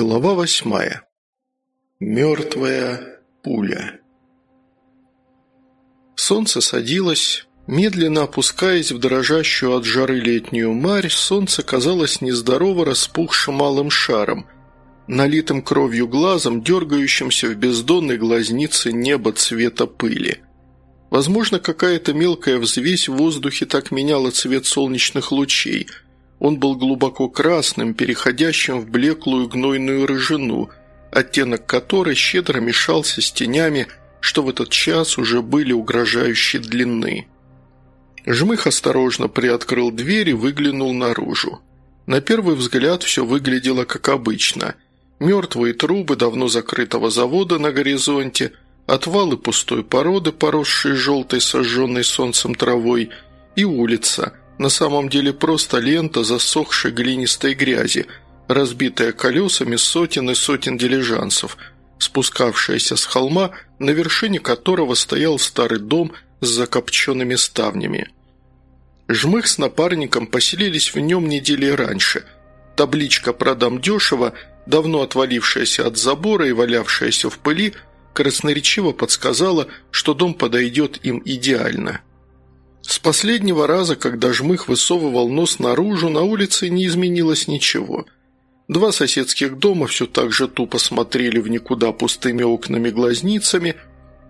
Глава восьмая. Мертвая пуля. Солнце садилось. Медленно опускаясь в дрожащую от жары летнюю марь, солнце казалось нездорово распухшим малым шаром, налитым кровью глазом, дергающимся в бездонной глазнице неба цвета пыли. Возможно, какая-то мелкая взвесь в воздухе так меняла цвет солнечных лучей – он был глубоко красным, переходящим в блеклую гнойную рыжину, оттенок которой щедро мешался с тенями, что в этот час уже были угрожающей длины. Жмых осторожно приоткрыл дверь и выглянул наружу. На первый взгляд все выглядело как обычно. Мертвые трубы давно закрытого завода на горизонте, отвалы пустой породы, поросшие желтой сожженной солнцем травой, и улица – на самом деле просто лента засохшей глинистой грязи, разбитая колесами сотен и сотен дилижансов, спускавшаяся с холма, на вершине которого стоял старый дом с закопченными ставнями. Жмых с напарником поселились в нем недели раньше. Табличка «Продам дешево», давно отвалившаяся от забора и валявшаяся в пыли, красноречиво подсказала, что дом подойдет им идеально – с последнего раза, когда жмых высовывал нос наружу, на улице не изменилось ничего. Два соседских дома все так же тупо смотрели в никуда пустыми окнами-глазницами,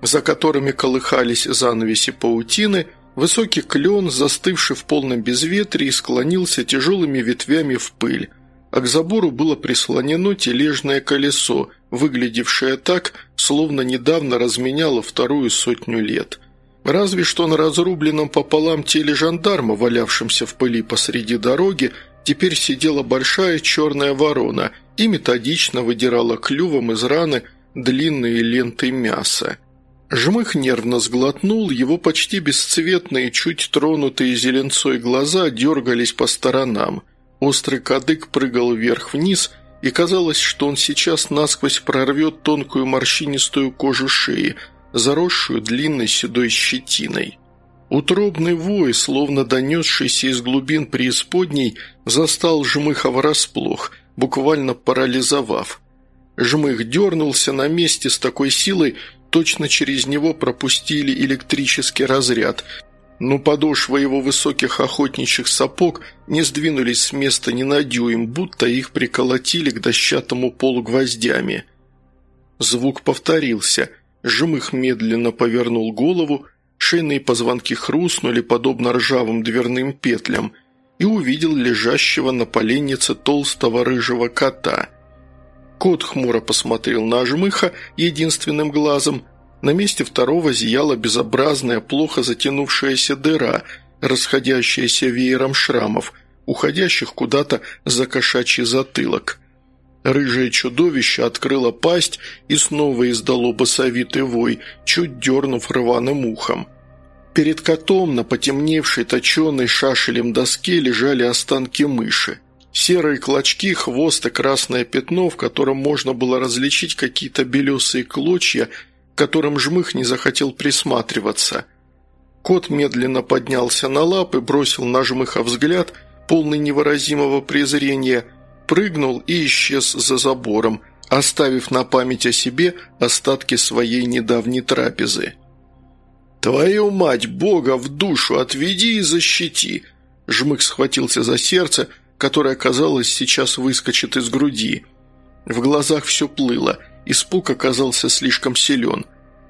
за которыми колыхались занавеси паутины, высокий клен, застывший в полном безветрии, склонился тяжелыми ветвями в пыль, а к забору было прислонено тележное колесо, выглядевшее так, словно недавно разменяло вторую сотню лет – Разве что на разрубленном пополам теле жандарма, валявшемся в пыли посреди дороги, теперь сидела большая черная ворона и методично выдирала клювом из раны длинные ленты мяса. Жмых нервно сглотнул, его почти бесцветные, чуть тронутые зеленцой глаза дергались по сторонам. Острый кадык прыгал вверх-вниз, и казалось, что он сейчас насквозь прорвет тонкую морщинистую кожу шеи – заросшую длинной седой щетиной. Утробный вой, словно донесшийся из глубин преисподней, застал Жмыха врасплох, буквально парализовав. Жмых дернулся на месте с такой силой, точно через него пропустили электрический разряд, но подошвы его высоких охотничьих сапог не сдвинулись с места ни на дюйм, будто их приколотили к дощатому полу гвоздями. Звук повторился – Жмых медленно повернул голову, шейные позвонки хрустнули, подобно ржавым дверным петлям, и увидел лежащего на поленнице толстого рыжего кота. Кот хмуро посмотрел на Жмыха единственным глазом. На месте второго зияла безобразная, плохо затянувшаяся дыра, расходящаяся веером шрамов, уходящих куда-то за кошачий затылок – Рыжее чудовище открыло пасть и снова издало басовитый вой, чуть дернув рваным ухом. Перед котом на потемневшей точеной шашелем доске лежали останки мыши. Серые клочки, хвост и красное пятно, в котором можно было различить какие-то белесые клочья, к которым жмых не захотел присматриваться. Кот медленно поднялся на лапы, бросил на жмыха взгляд, полный невыразимого презрения – прыгнул и исчез за забором, оставив на память о себе остатки своей недавней трапезы. «Твою мать, Бога в душу отведи и защити!» Жмык схватился за сердце, которое, казалось, сейчас выскочит из груди. В глазах все плыло, испуг оказался слишком силен.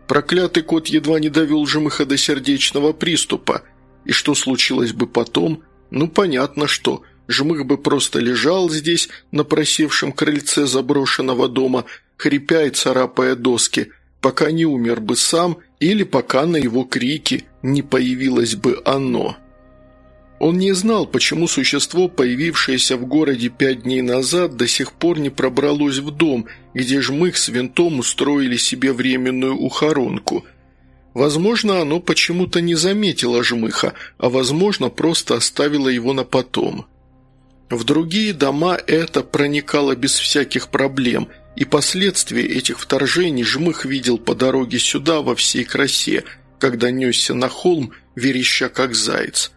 Проклятый кот едва не довел Жмыха до сердечного приступа. И что случилось бы потом? Ну, понятно, что – Жмых бы просто лежал здесь, на просевшем крыльце заброшенного дома, хрипя и царапая доски, пока не умер бы сам или пока на его крики не появилось бы оно. Он не знал, почему существо, появившееся в городе пять дней назад, до сих пор не пробралось в дом, где жмых с винтом устроили себе временную ухоронку. Возможно, оно почему-то не заметило жмыха, а возможно, просто оставило его на потом. В другие дома это проникало без всяких проблем, и последствия этих вторжений Жмых видел по дороге сюда во всей красе, когда несся на холм, вереща как заяц.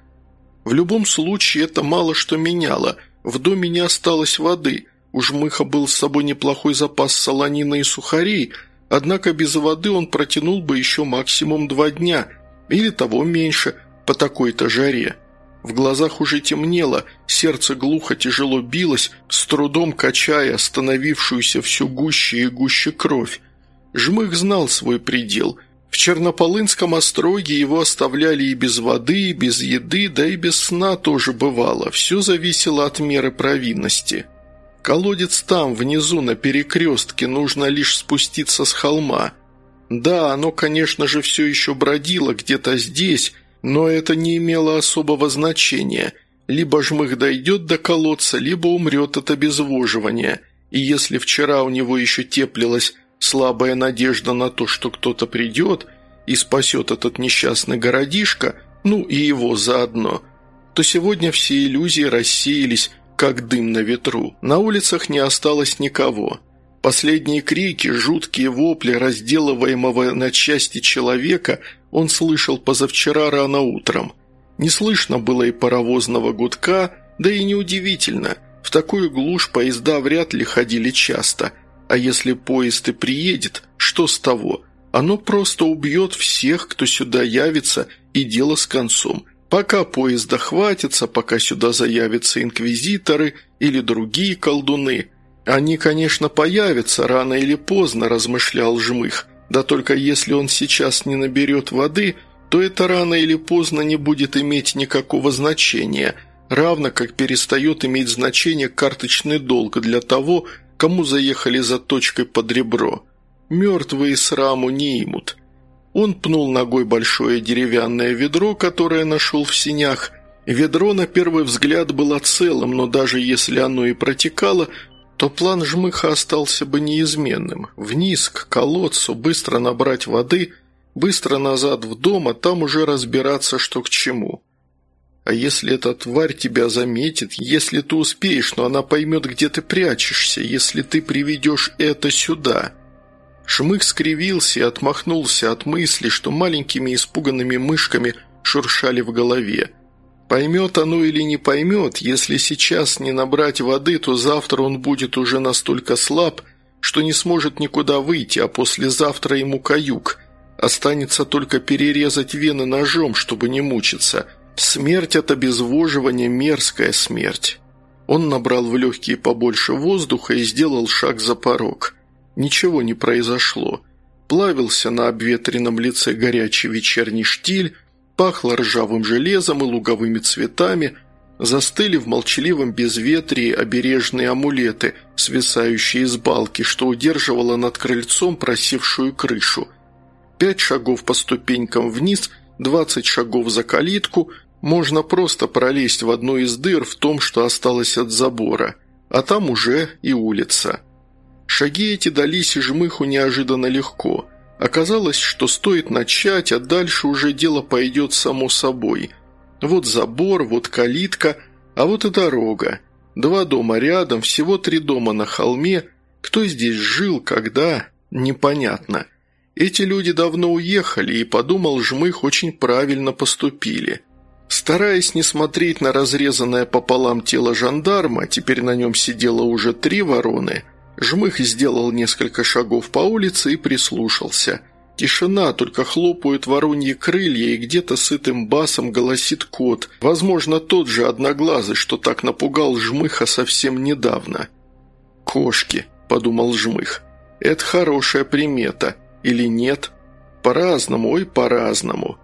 В любом случае это мало что меняло, в доме не осталось воды, У Жмыха был с собой неплохой запас солонины и сухарей, однако без воды он протянул бы еще максимум два дня, или того меньше, по такой-то жаре. В глазах уже темнело, сердце глухо тяжело билось, с трудом качая становившуюся все гуще и гуще кровь. Жмых знал свой предел. В Чернополынском остроге его оставляли и без воды, и без еды, да и без сна тоже бывало. Все зависело от меры провинности. Колодец там, внизу, на перекрестке, нужно лишь спуститься с холма. Да, оно, конечно же, все еще бродило где-то здесь, но это не имело особого значения. Либо жмых дойдет до колодца, либо умрет от обезвоживания. И если вчера у него еще теплилась слабая надежда на то, что кто-то придет и спасет этот несчастный городишко, ну и его заодно, то сегодня все иллюзии рассеялись, как дым на ветру. На улицах не осталось никого. Последние крики, жуткие вопли разделываемого на части человека он слышал позавчера рано утром. Не слышно было и паровозного гудка, да и неудивительно. В такую глушь поезда вряд ли ходили часто. А если поезд и приедет, что с того? Оно просто убьет всех, кто сюда явится, и дело с концом. Пока поезда хватится, пока сюда заявятся инквизиторы или другие колдуны. Они, конечно, появятся рано или поздно, размышлял Жмых. Да только если он сейчас не наберет воды, то это рано или поздно не будет иметь никакого значения, равно как перестает иметь значение карточный долг для того, кому заехали за точкой под ребро. Мертвые сраму не имут. Он пнул ногой большое деревянное ведро, которое нашел в синях. Ведро на первый взгляд было целым, но даже если оно и протекало, то план жмыха остался бы неизменным. Вниз, к колодцу, быстро набрать воды, быстро назад в дом, а там уже разбираться, что к чему. А если эта тварь тебя заметит, если ты успеешь, но она поймет, где ты прячешься, если ты приведешь это сюда?» Шмых скривился и отмахнулся от мысли, что маленькими испуганными мышками шуршали в голове. Поймет оно или не поймет, если сейчас не набрать воды, то завтра он будет уже настолько слаб, что не сможет никуда выйти, а послезавтра ему каюк. Останется только перерезать вены ножом, чтобы не мучиться. Смерть от обезвоживания – мерзкая смерть. Он набрал в легкие побольше воздуха и сделал шаг за порог – Ничего не произошло. Плавился на обветренном лице горячий вечерний штиль, пахло ржавым железом и луговыми цветами, застыли в молчаливом безветрии обережные амулеты, свисающие из балки, что удерживало над крыльцом просевшую крышу. Пять шагов по ступенькам вниз, двадцать шагов за калитку, можно просто пролезть в одну из дыр в том, что осталось от забора, а там уже и улица. Шаги эти дались и жмыху неожиданно легко. Оказалось, что стоит начать, а дальше уже дело пойдет само собой. Вот забор, вот калитка, а вот и дорога. Два дома рядом, всего три дома на холме. Кто здесь жил, когда, непонятно. Эти люди давно уехали, и, подумал Жмых, очень правильно поступили. Стараясь не смотреть на разрезанное пополам тело жандарма, теперь на нем сидело уже три вороны – Жмых сделал несколько шагов по улице и прислушался. Тишина, только хлопают вороньи крылья, и где-то сытым басом голосит кот, возможно, тот же одноглазый, что так напугал Жмыха совсем недавно. «Кошки», – подумал Жмых, – «это хорошая примета. Или нет? По-разному, ой, по-разному».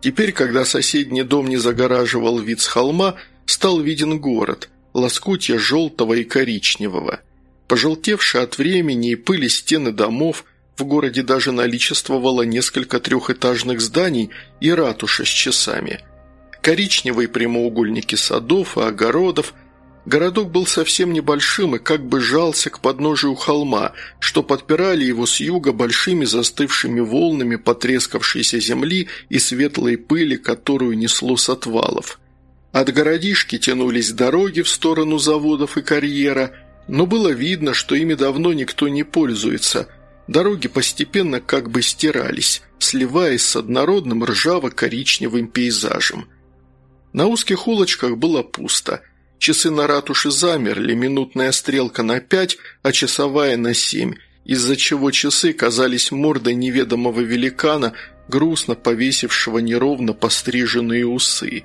Теперь, когда соседний дом не загораживал вид с холма, стал виден город, лоскутья желтого и коричневого – Пожелтевшие от времени и пыли стены домов, в городе даже наличествовало несколько трехэтажных зданий и ратуша с часами. Коричневые прямоугольники садов и огородов. Городок был совсем небольшим и как бы жался к подножию холма, что подпирали его с юга большими застывшими волнами потрескавшейся земли и светлой пыли, которую несло с отвалов. От городишки тянулись дороги в сторону заводов и карьера – но было видно, что ими давно никто не пользуется. Дороги постепенно как бы стирались, сливаясь с однородным ржаво-коричневым пейзажем. На узких улочках было пусто. Часы на ратуше замерли, минутная стрелка на пять, а часовая на семь, из-за чего часы казались мордой неведомого великана, грустно повесившего неровно постриженные усы.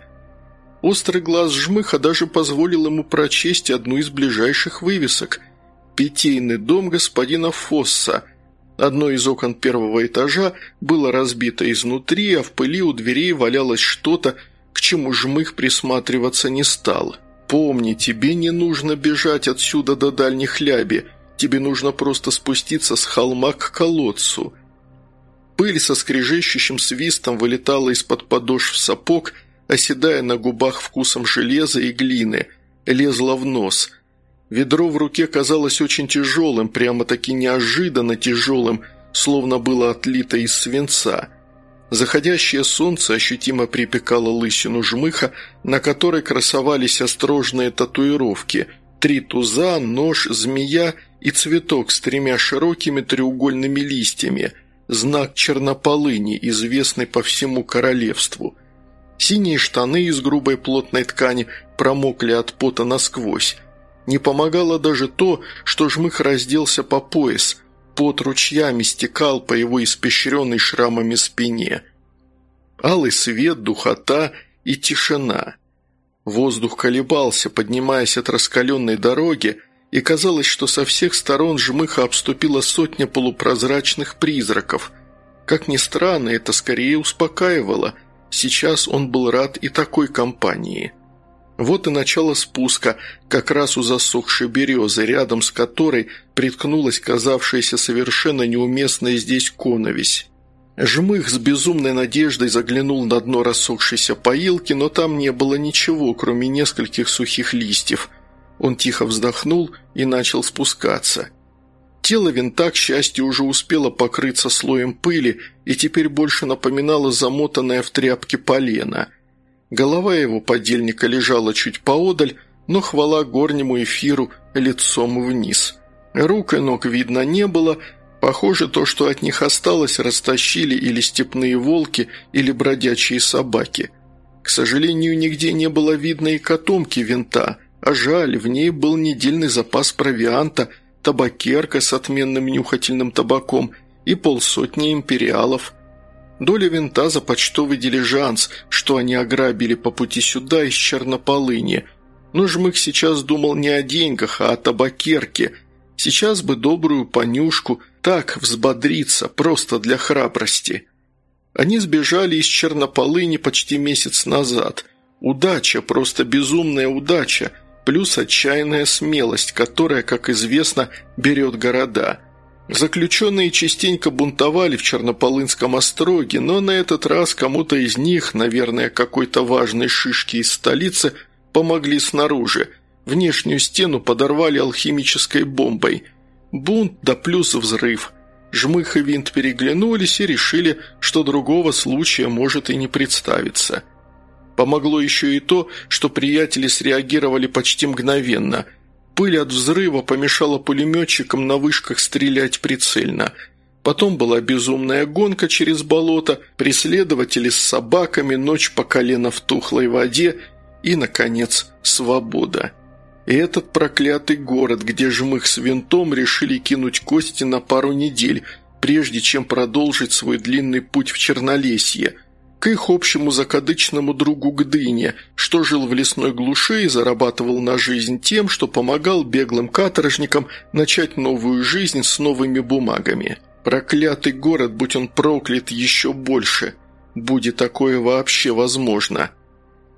Острый глаз жмыха даже позволил ему прочесть одну из ближайших вывесок – «Питейный дом господина Фосса», Одно из окон первого этажа было разбито изнутри, а в пыли у дверей валялось что-то, к чему жмых присматриваться не стал. «Помни, тебе не нужно бежать отсюда до дальних ляби, тебе нужно просто спуститься с холма к колодцу». Пыль со скрежещущим свистом вылетала из-под подошв сапог, оседая на губах вкусом железа и глины, лезла в нос – Ведро в руке казалось очень тяжелым, прямо-таки неожиданно тяжелым, словно было отлито из свинца. Заходящее солнце ощутимо припекало лысину жмыха, на которой красовались острожные татуировки – три туза, нож, змея и цветок с тремя широкими треугольными листьями – знак чернополыни, известный по всему королевству. Синие штаны из грубой плотной ткани промокли от пота насквозь, не помогало даже то, что жмых разделся по пояс, под ручьями стекал по его испещренной шрамами спине. Алый свет, духота и тишина. Воздух колебался, поднимаясь от раскаленной дороги, и казалось, что со всех сторон жмыха обступила сотня полупрозрачных призраков. Как ни странно, это скорее успокаивало. Сейчас он был рад и такой компании. Вот и начало спуска, как раз у засохшей березы, рядом с которой приткнулась казавшаяся совершенно неуместная здесь коновесь. Жмых с безумной надеждой заглянул на дно рассохшейся поилки, но там не было ничего, кроме нескольких сухих листьев. Он тихо вздохнул и начал спускаться. Тело винта, к счастью, уже успело покрыться слоем пыли и теперь больше напоминало замотанное в тряпке полено – Голова его подельника лежала чуть поодаль, но хвала горнему эфиру лицом вниз. Рук и ног видно не было, похоже, то, что от них осталось, растащили или степные волки, или бродячие собаки. К сожалению, нигде не было видно и котомки винта, а жаль, в ней был недельный запас провианта, табакерка с отменным нюхательным табаком и полсотни империалов – Доля винта за почтовый дилижанс, что они ограбили по пути сюда из Чернополыни. Но Жмых сейчас думал не о деньгах, а о табакерке. Сейчас бы добрую понюшку, так взбодриться, просто для храбрости. Они сбежали из Чернополыни почти месяц назад. Удача, просто безумная удача, плюс отчаянная смелость, которая, как известно, берет города – Заключенные частенько бунтовали в Чернополынском остроге, но на этот раз кому-то из них, наверное, какой-то важной шишки из столицы, помогли снаружи. Внешнюю стену подорвали алхимической бомбой. Бунт да плюс взрыв. Жмых и Винт переглянулись и решили, что другого случая может и не представиться. Помогло еще и то, что приятели среагировали почти мгновенно – Пыль от взрыва помешала пулеметчикам на вышках стрелять прицельно. Потом была безумная гонка через болото, преследователи с собаками, ночь по колено в тухлой воде и, наконец, свобода. И этот проклятый город, где жмых с винтом решили кинуть кости на пару недель, прежде чем продолжить свой длинный путь в Чернолесье – к их общему закадычному другу Гдыне, что жил в лесной глуши и зарабатывал на жизнь тем, что помогал беглым каторжникам начать новую жизнь с новыми бумагами. Проклятый город, будь он проклят еще больше. Будет такое вообще возможно.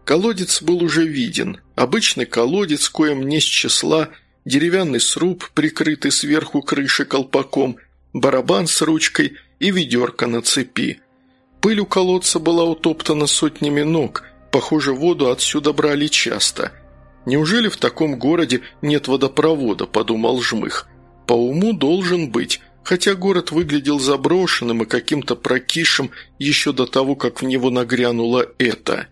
Колодец был уже виден. Обычный колодец, коем не с числа, деревянный сруб, прикрытый сверху крышей колпаком, барабан с ручкой и ведерко на цепи – Пыль у колодца была утоптана сотнями ног, похоже, воду отсюда брали часто. «Неужели в таком городе нет водопровода?» – подумал Жмых. «По уму должен быть, хотя город выглядел заброшенным и каким-то прокисшим еще до того, как в него нагрянуло это».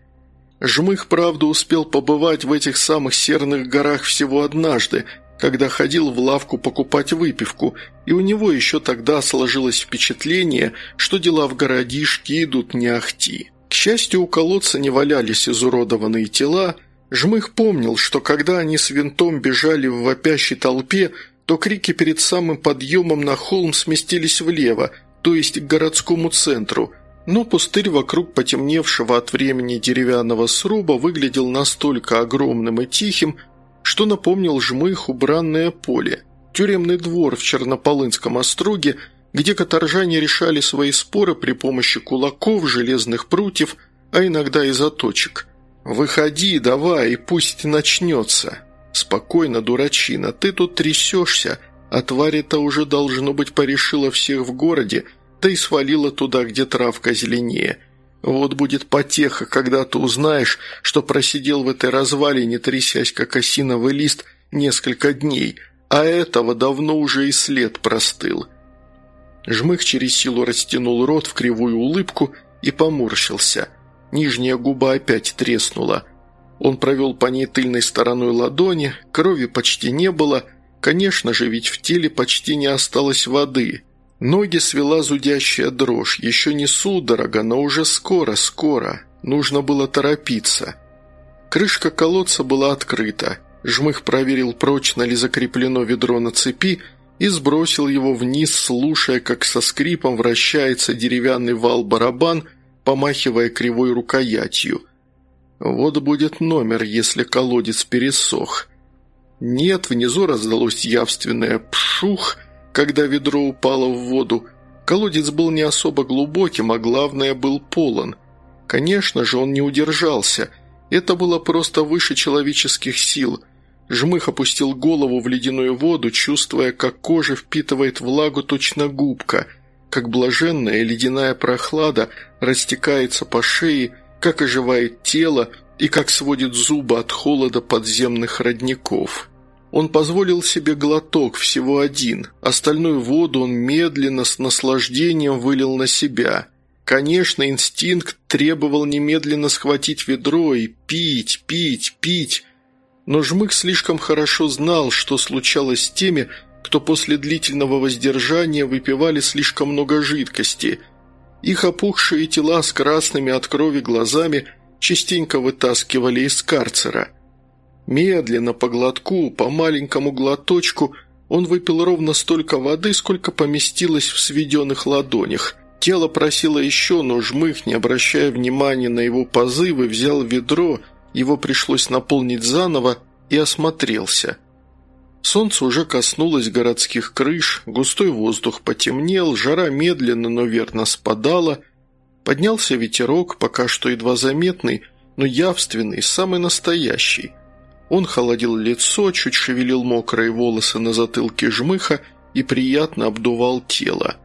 Жмых, правда, успел побывать в этих самых серных горах всего однажды, когда ходил в лавку покупать выпивку, и у него еще тогда сложилось впечатление, что дела в городишке идут не ахти. К счастью, у колодца не валялись изуродованные тела, Жмых помнил, что когда они с винтом бежали в вопящей толпе, то крики перед самым подъемом на холм сместились влево, то есть к городскому центру, но пустырь вокруг потемневшего от времени деревянного сруба выглядел настолько огромным и тихим, что напомнил Жмых убранное поле, тюремный двор в Чернополынском остроге, где каторжане решали свои споры при помощи кулаков, железных прутьев, а иногда и заточек. «Выходи, давай, и пусть начнется». «Спокойно, дурачина, ты тут трясешься, а тварь-то уже, должно быть, порешила всех в городе, да и свалила туда, где травка зеленее. Вот будет потеха, когда ты узнаешь, что просидел в этой развалине, трясясь, как осиновый лист, несколько дней, а этого давно уже и след простыл». Жмых через силу растянул рот в кривую улыбку и поморщился. Нижняя губа опять треснула. Он провел по ней тыльной стороной ладони, крови почти не было, конечно же, ведь в теле почти не осталось воды. Ноги свела зудящая дрожь, еще не судорога, но уже скоро, скоро. Нужно было торопиться. Крышка колодца была открыта. Жмых проверил, прочно ли закреплено ведро на цепи, и сбросил его вниз, слушая, как со скрипом вращается деревянный вал-барабан, помахивая кривой рукоятью. Вот будет номер, если колодец пересох. Нет, внизу раздалось явственное «пшух», когда ведро упало в воду. Колодец был не особо глубоким, а главное, был полон. Конечно же, он не удержался. Это было просто выше человеческих сил. Жмых опустил голову в ледяную воду, чувствуя, как кожа впитывает влагу точно губка, как блаженная ледяная прохлада растекается по шее, как оживает тело и как сводит зубы от холода подземных родников. Он позволил себе глоток, всего один. Остальную воду он медленно, с наслаждением вылил на себя. Конечно, инстинкт требовал немедленно схватить ведро и пить, пить, пить. Но Жмых слишком хорошо знал, что случалось с теми, кто после длительного воздержания выпивали слишком много жидкости – их опухшие тела с красными от крови глазами частенько вытаскивали из карцера. Медленно, по глотку, по маленькому глоточку, он выпил ровно столько воды, сколько поместилось в сведенных ладонях. Тело просило еще, но жмых, не обращая внимания на его позывы, взял ведро, его пришлось наполнить заново и осмотрелся – Солнце уже коснулось городских крыш, густой воздух потемнел, жара медленно, но верно спадала. Поднялся ветерок, пока что едва заметный, но явственный, самый настоящий. Он холодил лицо, чуть шевелил мокрые волосы на затылке жмыха и приятно обдувал тело.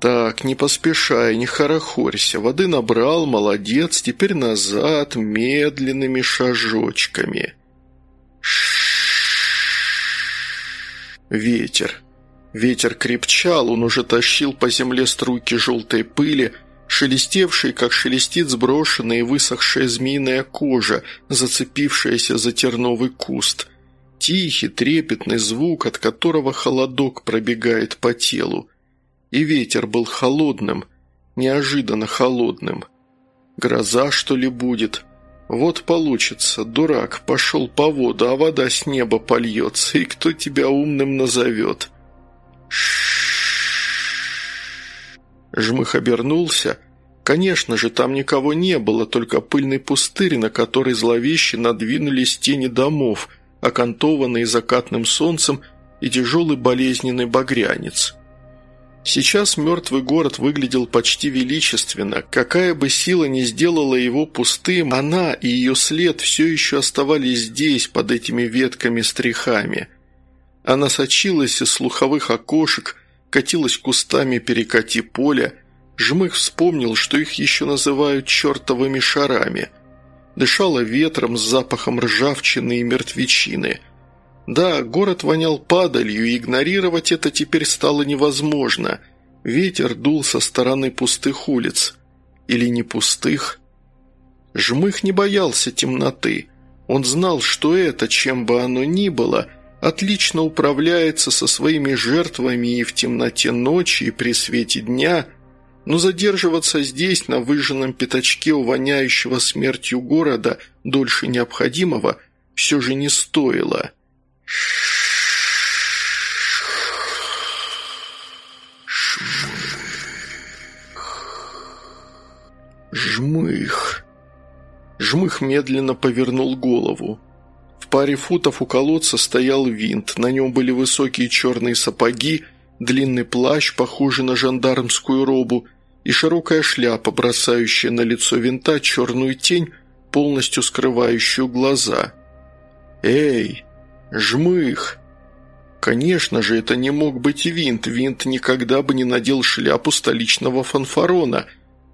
«Так, не поспешай, не хорохорься, воды набрал, молодец, теперь назад, медленными шажочками». Ветер. Ветер крепчал, он уже тащил по земле струйки желтой пыли, шелестевшей, как шелестит сброшенная и высохшая змеиная кожа, зацепившаяся за терновый куст. Тихий, трепетный звук, от которого холодок пробегает по телу. И ветер был холодным, неожиданно холодным. Гроза, что ли, будет? Вот получится, дурак, пошел по воду, а вода с неба польется, и кто тебя умным назовет? Жмых обернулся. Конечно же, там никого не было, только пыльный пустырь, на который зловеще надвинулись тени домов, окантованные закатным солнцем и тяжелый болезненный багрянец. Сейчас мертвый город выглядел почти величественно. Какая бы сила ни сделала его пустым, она и ее след все еще оставались здесь, под этими ветками-стрихами. Она сочилась из слуховых окошек, катилась кустами перекати поля. Жмых вспомнил, что их еще называют чертовыми шарами. Дышала ветром с запахом ржавчины и мертвечины – да, город вонял падалью, и игнорировать это теперь стало невозможно. Ветер дул со стороны пустых улиц. Или не пустых? Жмых не боялся темноты. Он знал, что это, чем бы оно ни было, отлично управляется со своими жертвами и в темноте ночи, и при свете дня, но задерживаться здесь, на выжженном пятачке у воняющего смертью города, дольше необходимого, все же не стоило. Жмых. Жмых медленно повернул голову. Паре футов у колодца стоял винт, на нем были высокие черные сапоги, длинный плащ, похожий на жандармскую робу, и широкая шляпа, бросающая на лицо винта черную тень, полностью скрывающую глаза. «Эй, жмых!» Конечно же, это не мог быть винт. Винт никогда бы не надел шляпу столичного фанфарона,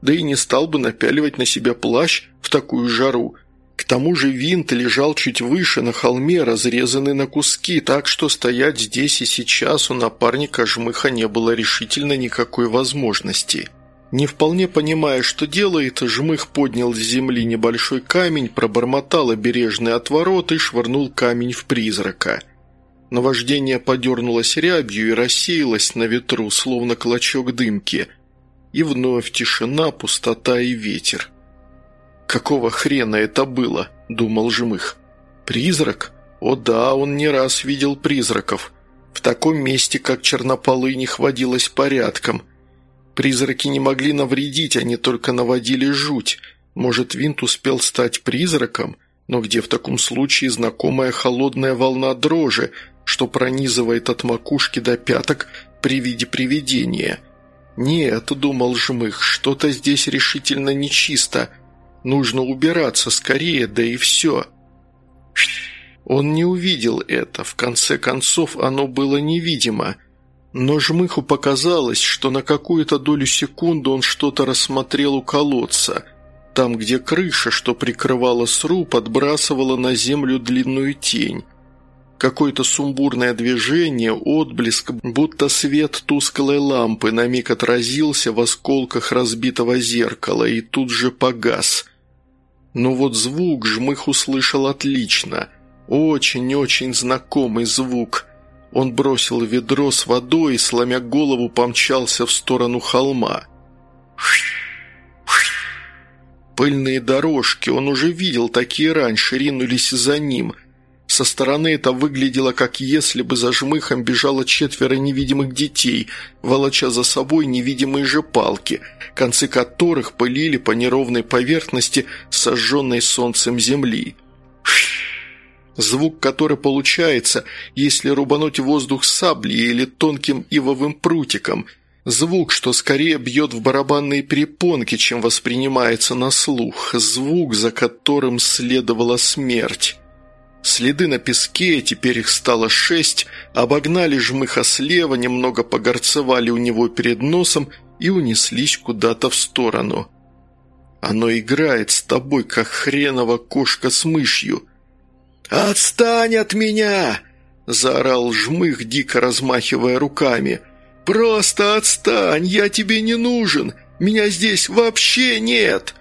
да и не стал бы напяливать на себя плащ в такую жару. К тому же винт лежал чуть выше, на холме, разрезанный на куски, так что стоять здесь и сейчас у напарника жмыха не было решительно никакой возможности. Не вполне понимая, что делает, жмых поднял с земли небольшой камень, пробормотал обережный отворот и швырнул камень в призрака. Наваждение подернулось рябью и рассеялось на ветру, словно клочок дымки. И вновь тишина, пустота и ветер. «Какого хрена это было?» – думал Жмых. «Призрак? О да, он не раз видел призраков. В таком месте, как Чернополынь, водилось порядком – Призраки не могли навредить, они только наводили жуть. Может, Винт успел стать призраком? Но где в таком случае знакомая холодная волна дрожи, что пронизывает от макушки до пяток при виде привидения? «Нет», — думал Жмых, — «что-то здесь решительно нечисто. Нужно убираться скорее, да и все». Он не увидел это, в конце концов оно было невидимо — но Жмыху показалось, что на какую-то долю секунды он что-то рассмотрел у колодца, там, где крыша, что прикрывала сруб, отбрасывала на землю длинную тень. Какое-то сумбурное движение, отблеск, будто свет тусклой лампы на миг отразился в осколках разбитого зеркала и тут же погас. Но вот звук Жмых услышал отлично. Очень-очень знакомый звук – он бросил ведро с водой и, сломя голову, помчался в сторону холма. Пыльные дорожки, он уже видел такие раньше, ринулись за ним. Со стороны это выглядело, как если бы за жмыхом бежало четверо невидимых детей, волоча за собой невидимые же палки, концы которых пылили по неровной поверхности сожженной солнцем земли. Звук, который получается, если рубануть воздух саблей или тонким ивовым прутиком. Звук, что скорее бьет в барабанные перепонки, чем воспринимается на слух. Звук, за которым следовала смерть. Следы на песке, теперь их стало шесть, обогнали жмыха слева, немного погорцевали у него перед носом и унеслись куда-то в сторону. «Оно играет с тобой, как хренова кошка с мышью», «Отстань от меня!» – заорал жмых, дико размахивая руками. «Просто отстань! Я тебе не нужен! Меня здесь вообще нет!»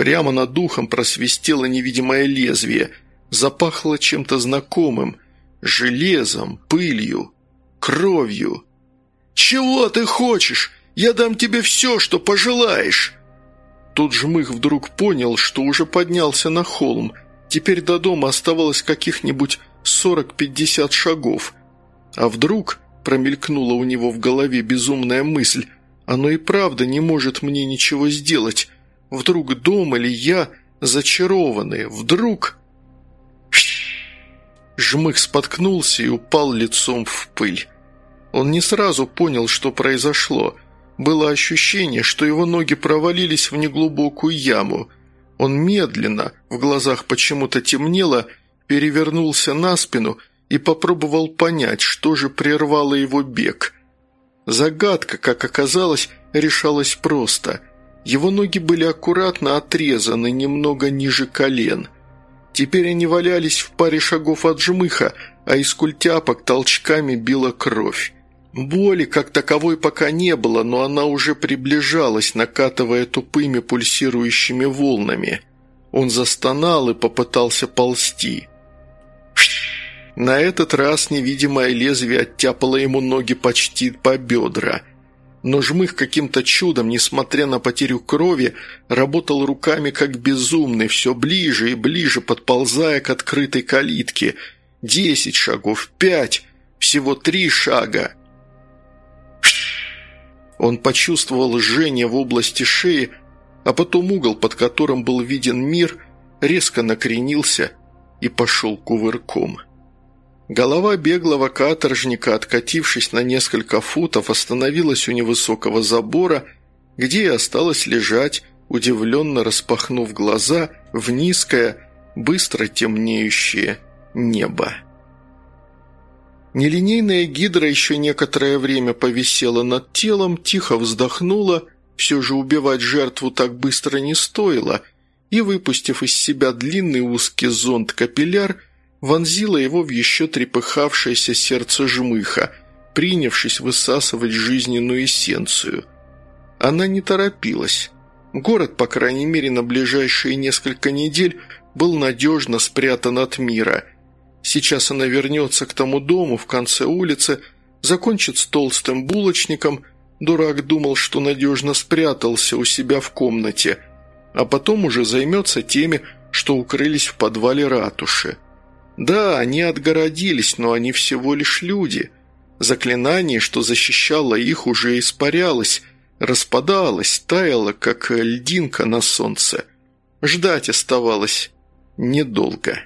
Прямо над духом просвистело невидимое лезвие. Запахло чем-то знакомым. Железом, пылью, кровью. «Чего ты хочешь? Я дам тебе все, что пожелаешь!» Тут Жмых вдруг понял, что уже поднялся на холм. Теперь до дома оставалось каких-нибудь 40-50 шагов. А вдруг, промелькнула у него в голове безумная мысль, оно и правда не может мне ничего сделать. Вдруг дом или я зачарованы, вдруг... Жмых споткнулся и упал лицом в пыль. Он не сразу понял, что произошло – было ощущение, что его ноги провалились в неглубокую яму. Он медленно, в глазах почему-то темнело, перевернулся на спину и попробовал понять, что же прервало его бег. Загадка, как оказалось, решалась просто. Его ноги были аккуратно отрезаны немного ниже колен. Теперь они валялись в паре шагов от жмыха, а из культяпок толчками била кровь. Боли как таковой пока не было, но она уже приближалась, накатывая тупыми пульсирующими волнами. Он застонал и попытался ползти. На этот раз невидимое лезвие оттяпало ему ноги почти по бедра. Но Жмых каким-то чудом, несмотря на потерю крови, работал руками как безумный, все ближе и ближе подползая к открытой калитке. Десять шагов, пять, всего три шага. Он почувствовал жжение в области шеи, а потом угол, под которым был виден мир, резко накренился и пошел кувырком. Голова беглого каторжника, откатившись на несколько футов, остановилась у невысокого забора, где и осталась лежать, удивленно распахнув глаза в низкое, быстро темнеющее небо. Нелинейная гидра еще некоторое время повисела над телом, тихо вздохнула, все же убивать жертву так быстро не стоило, и, выпустив из себя длинный узкий зонд-капилляр, вонзила его в еще трепыхавшееся сердце жмыха, принявшись высасывать жизненную эссенцию. Она не торопилась. Город, по крайней мере, на ближайшие несколько недель был надежно спрятан от мира. Сейчас она вернется к тому дому в конце улицы, закончит с толстым булочником. Дурак думал, что надежно спрятался у себя в комнате, а потом уже займется теми, что укрылись в подвале ратуши. Да, они отгородились, но они всего лишь люди. Заклинание, что защищало их, уже испарялось, распадалось, таяло, как льдинка на солнце. Ждать оставалось недолго.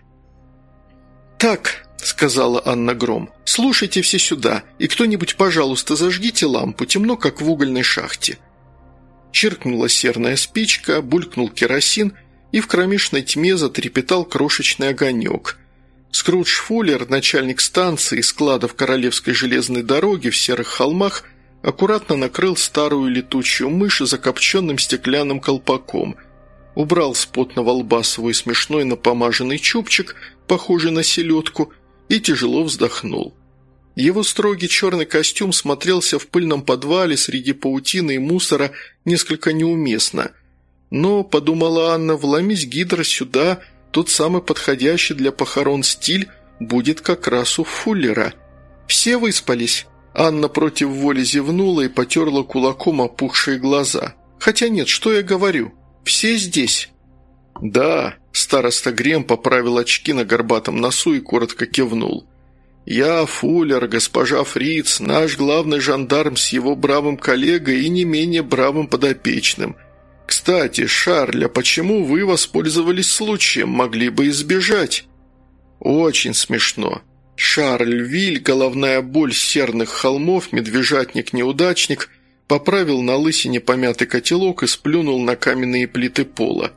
«Так», — сказала Анна Гром, — «слушайте все сюда, и кто-нибудь, пожалуйста, зажгите лампу, темно, как в угольной шахте». Чиркнула серная спичка, булькнул керосин, и в кромешной тьме затрепетал крошечный огонек — Скрудж Фуллер, начальник станции складов Королевской железной дороги в Серых холмах, аккуратно накрыл старую летучую мышь закопченным стеклянным колпаком, убрал с потного лба свой смешной напомаженный чубчик, похожий на селедку, и тяжело вздохнул. Его строгий черный костюм смотрелся в пыльном подвале среди паутины и мусора несколько неуместно. Но, подумала Анна, вломись гидра сюда – тот самый подходящий для похорон стиль будет как раз у Фуллера. Все выспались. Анна против воли зевнула и потерла кулаком опухшие глаза. «Хотя нет, что я говорю? Все здесь?» «Да», – староста Грем поправил очки на горбатом носу и коротко кивнул. «Я, Фуллер, госпожа Фриц, наш главный жандарм с его бравым коллегой и не менее бравым подопечным. «Кстати, Шарль, а почему вы воспользовались случаем? Могли бы избежать». «Очень смешно. Шарль Виль, головная боль серных холмов, медвежатник-неудачник, поправил на лысине помятый котелок и сплюнул на каменные плиты пола.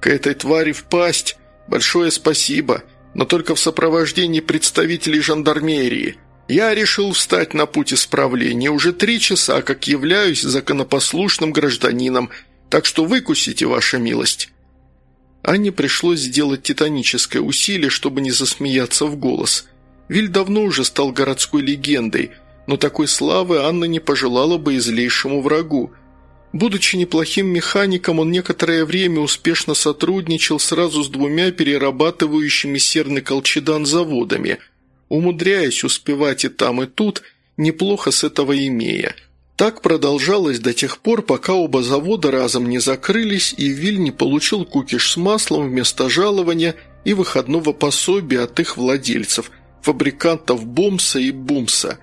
К этой твари впасть большое спасибо, но только в сопровождении представителей жандармерии». Я решил встать на путь исправления. Уже три часа, как являюсь законопослушным гражданином так что выкусите, ваша милость». Анне пришлось сделать титаническое усилие, чтобы не засмеяться в голос. Виль давно уже стал городской легендой, но такой славы Анна не пожелала бы и врагу. Будучи неплохим механиком, он некоторое время успешно сотрудничал сразу с двумя перерабатывающими серный колчедан заводами, умудряясь успевать и там, и тут, неплохо с этого имея – так продолжалось до тех пор, пока оба завода разом не закрылись и Виль не получил кукиш с маслом вместо жалования и выходного пособия от их владельцев, фабрикантов Бомса и Бумса,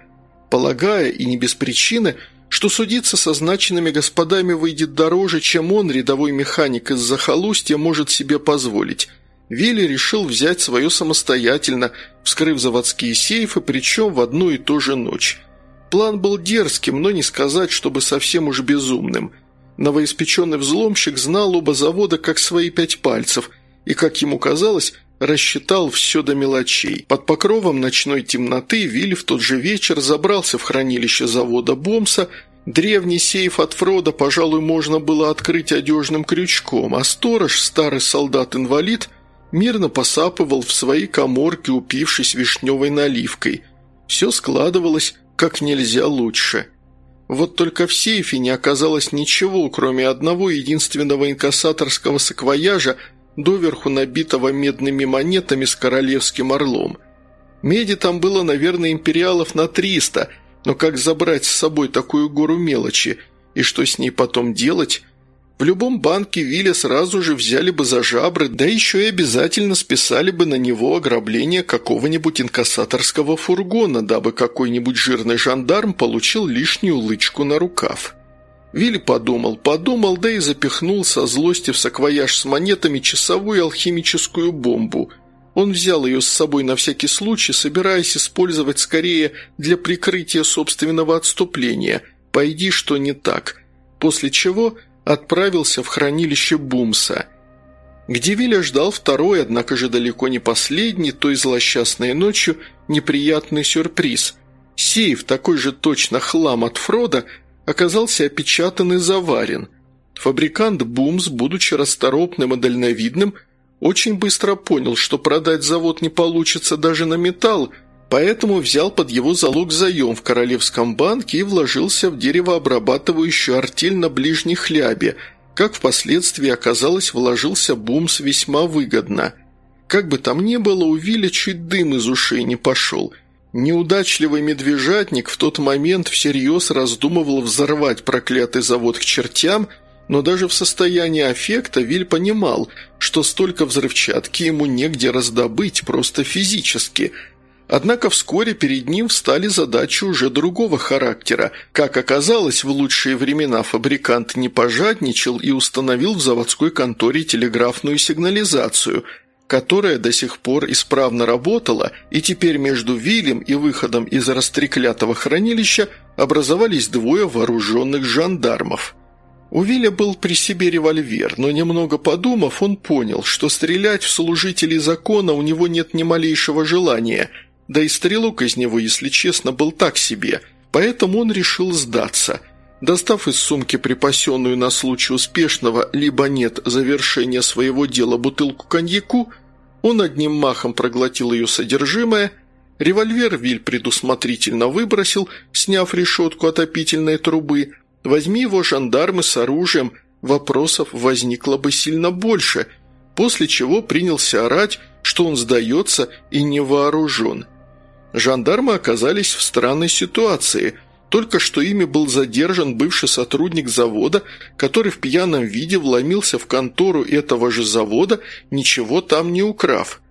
полагая, и не без причины, что судиться со значенными господами выйдет дороже, чем он, рядовой механик из захолустья, может себе позволить. Вилли решил взять свое самостоятельно, вскрыв заводские сейфы, причем в одну и ту же ночь – План был дерзким, но не сказать, чтобы совсем уж безумным. Новоиспеченный взломщик знал оба завода как свои пять пальцев и, как ему казалось, рассчитал все до мелочей. Под покровом ночной темноты Вилли в тот же вечер забрался в хранилище завода Бомса, Древний сейф от Фрода, пожалуй, можно было открыть одежным крючком, а сторож, старый солдат-инвалид, мирно посапывал в своей коморке, упившись вишневой наливкой. Все складывалось как нельзя лучше. Вот только в сейфе не оказалось ничего, кроме одного единственного инкассаторского саквояжа, доверху набитого медными монетами с королевским орлом. Меди там было, наверное, империалов на 300, Но как забрать с собой такую гору мелочи? И что с ней потом делать? В любом банке Вилля сразу же взяли бы за жабры, да еще и обязательно списали бы на него ограбление какого-нибудь инкассаторского фургона, дабы какой-нибудь жирный жандарм получил лишнюю лычку на рукав. Вилли подумал, подумал, да и запихнул со злости в саквояж с монетами часовую алхимическую бомбу. Он взял ее с собой на всякий случай, собираясь использовать скорее для прикрытия собственного отступления. Пойди, что не так. После чего отправился в хранилище Бумса, где Виля ждал второй, однако же далеко не последний, той злосчастной ночью, неприятный сюрприз. Сейф, такой же точно хлам от Фрода, оказался опечатан и заварен. Фабрикант Бумс, будучи расторопным и дальновидным, очень быстро понял, что продать завод не получится даже на металл, поэтому взял под его залог заем в Королевском банке и вложился в деревообрабатывающую артель на ближней хлябе. Как впоследствии оказалось, вложился Бумс весьма выгодно. Как бы там ни было, у Вилля чуть дым из ушей не пошел. Неудачливый медвежатник в тот момент всерьез раздумывал взорвать проклятый завод к чертям, но даже в состоянии аффекта Виль понимал, что столько взрывчатки ему негде раздобыть просто физически – Однако вскоре перед ним встали задачи уже другого характера. Как оказалось, в лучшие времена фабрикант не пожадничал и установил в заводской конторе телеграфную сигнализацию, которая до сих пор исправно работала, и теперь между Вилем и выходом из растреклятого хранилища образовались двое вооруженных жандармов. У Виля был при себе револьвер, но немного подумав, он понял, что стрелять в служителей закона у него нет ни малейшего желания – да и стрелок из него, если честно, был так себе, поэтому он решил сдаться. Достав из сумки припасенную на случай успешного, либо нет, завершения своего дела бутылку коньяку, он одним махом проглотил ее содержимое, револьвер Виль предусмотрительно выбросил, сняв решетку отопительной трубы. Возьми его жандармы с оружием, вопросов возникло бы сильно больше, после чего принялся орать, что он сдается и не вооружен. Жандармы оказались в странной ситуации. Только что ими был задержан бывший сотрудник завода, который в пьяном виде вломился в контору этого же завода, ничего там не украв.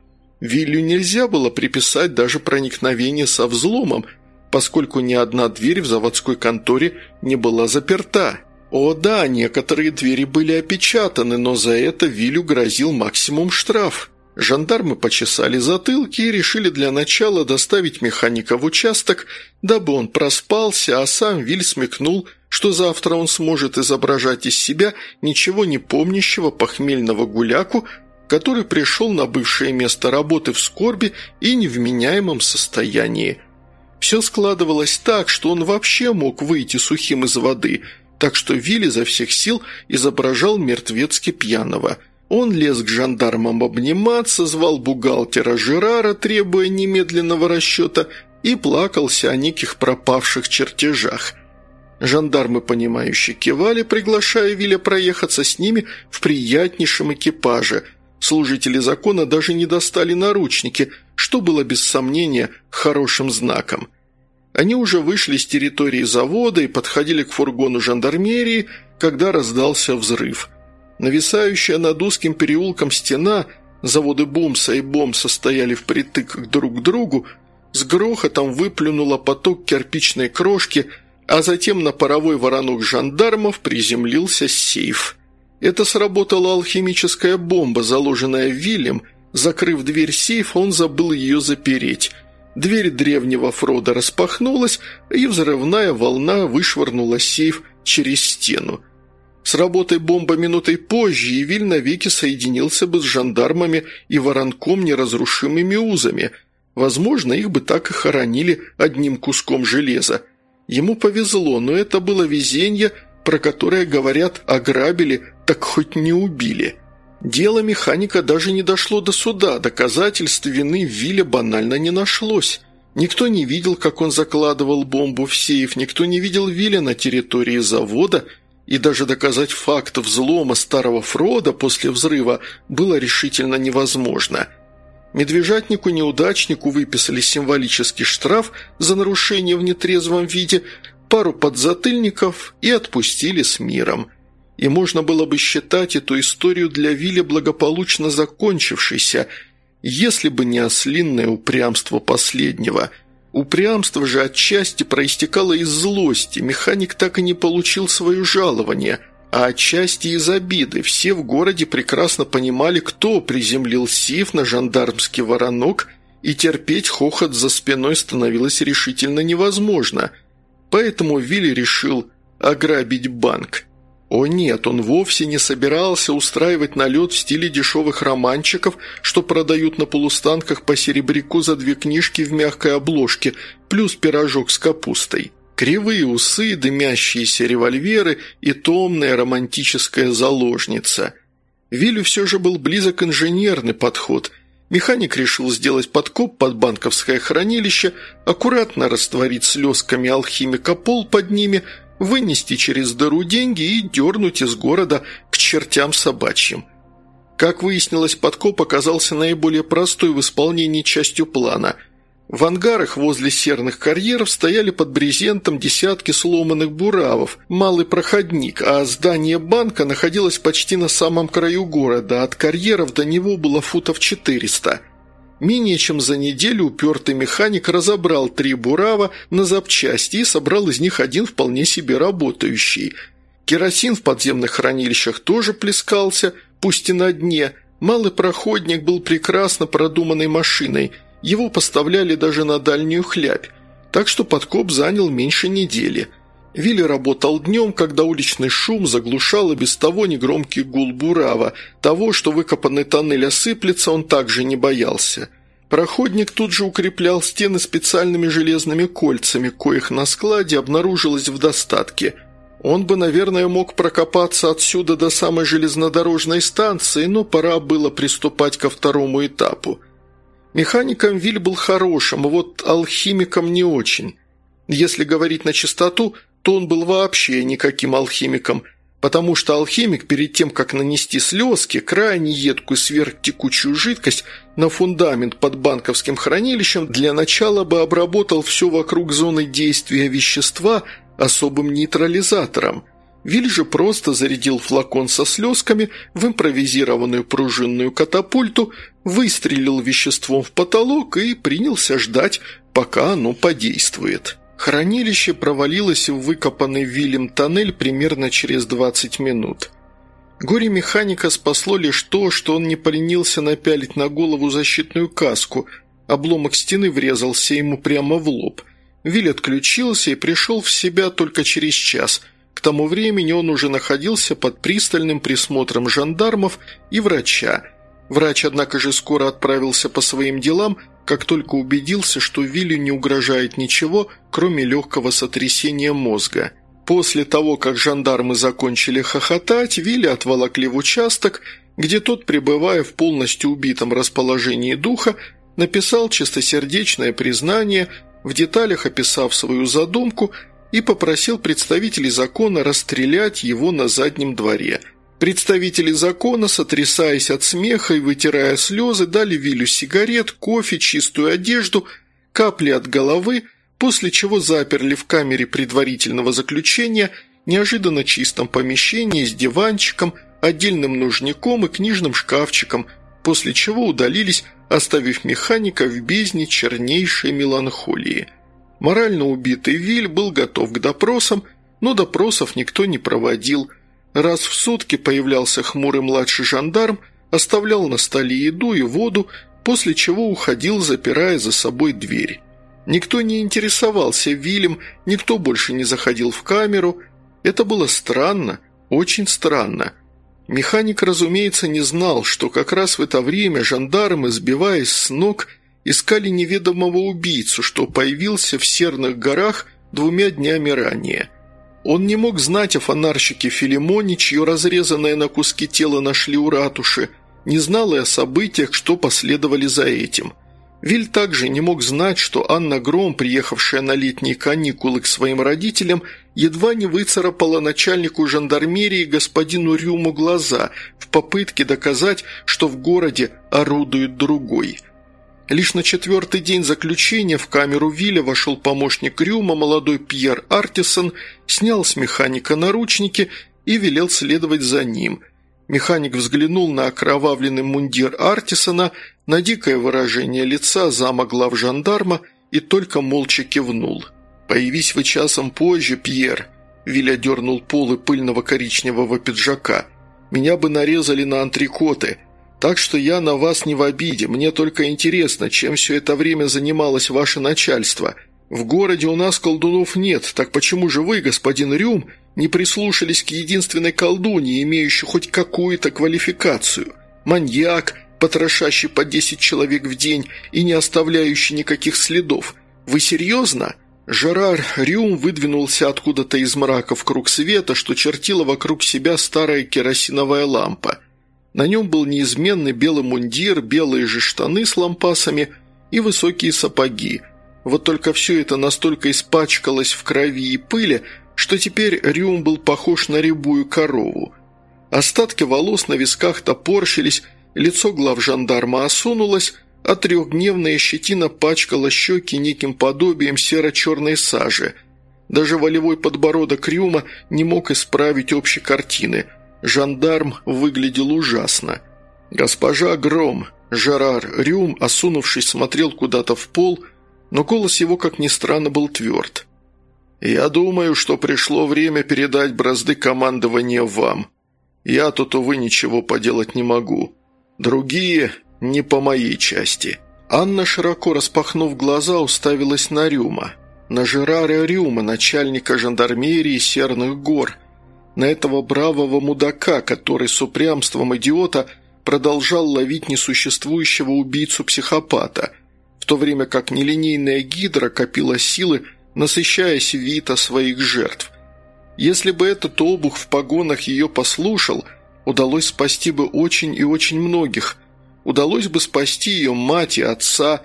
Вилью нельзя было приписать даже проникновение со взломом, поскольку ни одна дверь в заводской конторе не была заперта. О да, некоторые двери были опечатаны, но за это Вилю грозил максимум штраф. Жандармы почесали затылки и решили для начала доставить механика в участок, дабы он проспался, а сам Виль смекнул, что завтра он сможет изображать из себя ничего не помнящего похмельного гуляку, который пришел на бывшее место работы в скорби и невменяемом состоянии. Все складывалось так, что он вообще мог выйти сухим из воды, так что Виль изо всех сил изображал мертвецки пьяного – он лез к жандармам обниматься, звал бухгалтера Жерара, требуя немедленного расчета, и плакался о неких пропавших чертежах. Жандармы, понимающе кивали, приглашая Виля проехаться с ними в приятнейшем экипаже. Служители закона даже не достали наручники, что было без сомнения хорошим знаком. Они уже вышли с территории завода и подходили к фургону жандармерии, когда раздался взрыв – Нависающая над узким переулком стена, заводы Бумса и Бомса стояли впритык друг к другу, с грохотом выплюнула поток кирпичной крошки, а затем на паровой воронок жандармов приземлился сейф. Это сработала алхимическая бомба, заложенная Вильям. Закрыв дверь сейфа, он забыл ее запереть. Дверь древнего Фрода распахнулась, и взрывная волна вышвырнула сейф через стену. С работой бомба минутой позже Ивиль навеки соединился бы с жандармами и воронком неразрушимыми узами. Возможно, их бы так и хоронили одним куском железа. Ему повезло, но это было везение, про которое говорят «ограбили, так хоть не убили». Дело механика даже не дошло до суда, доказательств вины Вилля банально не нашлось. Никто не видел, как он закладывал бомбу в сейф, никто не видел Вилля на территории завода – и даже доказать факт взлома старого Фрода после взрыва было решительно невозможно. Медвежатнику-неудачнику выписали символический штраф за нарушение в нетрезвом виде, пару подзатыльников и отпустили с миром. И можно было бы считать эту историю для Вилли благополучно закончившейся, если бы не ослинное упрямство последнего. Упрямство же отчасти проистекало из злости, механик так и не получил свое жалование – а отчасти из обиды. Все в городе прекрасно понимали, кто приземлил Сив на жандармский воронок, и терпеть хохот за спиной становилось решительно невозможно. Поэтому Вилли решил ограбить банк. О нет, он вовсе не собирался устраивать налет в стиле дешевых романчиков, что продают на полустанках по серебряку за две книжки в мягкой обложке, плюс пирожок с капустой. Кривые усы, дымящиеся револьверы и томная романтическая заложница. Вилю все же был близок инженерный подход. Механик решил сделать подкоп под банковское хранилище, аккуратно растворить слезками алхимика пол под ними, вынести через дыру деньги и дернуть из города к чертям собачьим. Как выяснилось, подкоп оказался наиболее простой в исполнении частью плана – в ангарах возле серных карьеров стояли под брезентом десятки сломанных буравов, малый проходник, а здание банка находилось почти на самом краю города, от карьеров до него было футов 400. Менее чем за неделю упертый механик разобрал три бурава на запчасти и собрал из них один вполне себе работающий. Керосин в подземных хранилищах тоже плескался, пусть и на дне. Малый проходник был прекрасно продуманной машиной – его поставляли даже на дальнюю хлябь, так что подкоп занял меньше недели. Вилли работал днем, когда уличный шум заглушал и без того негромкий гул бурава. Того, что выкопанный тоннель осыплется, он также не боялся. Проходник тут же укреплял стены специальными железными кольцами, коих на складе обнаружилось в достатке. Он бы, наверное, мог прокопаться отсюда до самой железнодорожной станции, но пора было приступать ко второму этапу – Механиком Виль был хорошим, а вот алхимиком не очень. Если говорить на чистоту, то он был вообще никаким алхимиком, потому что алхимик перед тем, как нанести слезки, крайне едкую сверхтекучую жидкость на фундамент под банковским хранилищем, для начала бы обработал все вокруг зоны действия вещества особым нейтрализатором. Виль же просто зарядил флакон со слезками в импровизированную пружинную катапульту, выстрелил веществом в потолок и принялся ждать, пока оно подействует. Хранилище провалилось в выкопанный Вилем тоннель примерно через 20 минут. Горе механика спасло лишь то, что он не поленился напялить на голову защитную каску, обломок стены врезался ему прямо в лоб. Виль отключился и пришел в себя только через час – к тому времени он уже находился под пристальным присмотром жандармов и врача. Врач, однако же, скоро отправился по своим делам, как только убедился, что Вилли не угрожает ничего, кроме легкого сотрясения мозга. После того, как жандармы закончили хохотать, Вилли отволокли в участок, где тот, пребывая в полностью убитом расположении духа, написал чистосердечное признание, в деталях описав свою задумку – и попросил представителей закона расстрелять его на заднем дворе. Представители закона, сотрясаясь от смеха и вытирая слезы, дали Вилю сигарет, кофе, чистую одежду, капли от головы, после чего заперли в камере предварительного заключения неожиданно чистом помещении с диванчиком, отдельным нужником и книжным шкафчиком, после чего удалились, оставив механика в бездне чернейшей меланхолии – Морально убитый Виль был готов к допросам, но допросов никто не проводил. Раз в сутки появлялся хмурый младший жандарм, оставлял на столе еду и воду, после чего уходил, запирая за собой дверь. Никто не интересовался Вилем, никто больше не заходил в камеру. Это было странно, очень странно. Механик, разумеется, не знал, что как раз в это время жандармы, сбиваясь с ног, искали неведомого убийцу, что появился в Серных горах двумя днями ранее. Он не мог знать о фонарщике Филимоне, чье разрезанное на куски тело нашли у ратуши, не знал и о событиях, что последовали за этим. Виль также не мог знать, что Анна Гром, приехавшая на летние каникулы к своим родителям, едва не выцарапала начальнику жандармерии господину Рюму глаза в попытке доказать, что в городе орудует другой – Лишь на четвертый день заключения в камеру Вилля вошел помощник Рюма, молодой Пьер Артисон, снял с механика наручники и велел следовать за ним. Механик взглянул на окровавленный мундир Артисона, на дикое выражение лица зама глав жандарма и только молча кивнул. «Появись вы часом позже, Пьер», – Виля дернул полы пыльного коричневого пиджака. «Меня бы нарезали на антрикоты». Так что я на вас не в обиде, мне только интересно, чем все это время занималось ваше начальство. В городе у нас колдунов нет, так почему же вы, господин Рюм, не прислушались к единственной колдуне, имеющей хоть какую-то квалификацию? Маньяк, потрошащий по 10 человек в день и не оставляющий никаких следов. Вы серьезно?» Жерар Рюм выдвинулся откуда-то из мрака в круг света, что чертила вокруг себя старая керосиновая лампа – на нем был неизменный белый мундир, белые же штаны с лампасами и высокие сапоги. Вот только все это настолько испачкалось в крови и пыли, что теперь Рюм был похож на рябую корову. Остатки волос на висках топорщились, лицо глав жандарма осунулось, а трехдневная щетина пачкала щеки неким подобием серо-черной сажи. Даже волевой подбородок Рюма не мог исправить общей картины – Жандарм выглядел ужасно. Госпожа Гром, Жерар Рюм, осунувшись, смотрел куда-то в пол, но голос его, как ни странно, был тверд. «Я думаю, что пришло время передать бразды командования вам. Я тут, увы, ничего поделать не могу. Другие не по моей части». Анна, широко распахнув глаза, уставилась на Рюма. На Жерара Рюма, начальника жандармерии Серных гор – на этого бравого мудака, который с упрямством идиота продолжал ловить несуществующего убийцу-психопата, в то время как нелинейная гидра копила силы, насыщаясь Вита своих жертв. Если бы этот обух в погонах ее послушал, удалось спасти бы очень и очень многих. Удалось бы спасти ее мать и отца,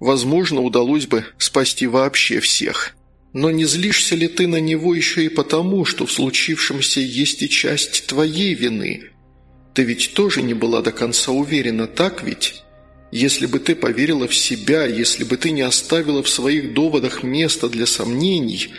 возможно, удалось бы спасти вообще всех». Но не злишься ли ты на него еще и потому, что в случившемся есть и часть твоей вины? Ты ведь тоже не была до конца уверена, так ведь? Если бы ты поверила в себя, если бы ты не оставила в своих доводах места для сомнений,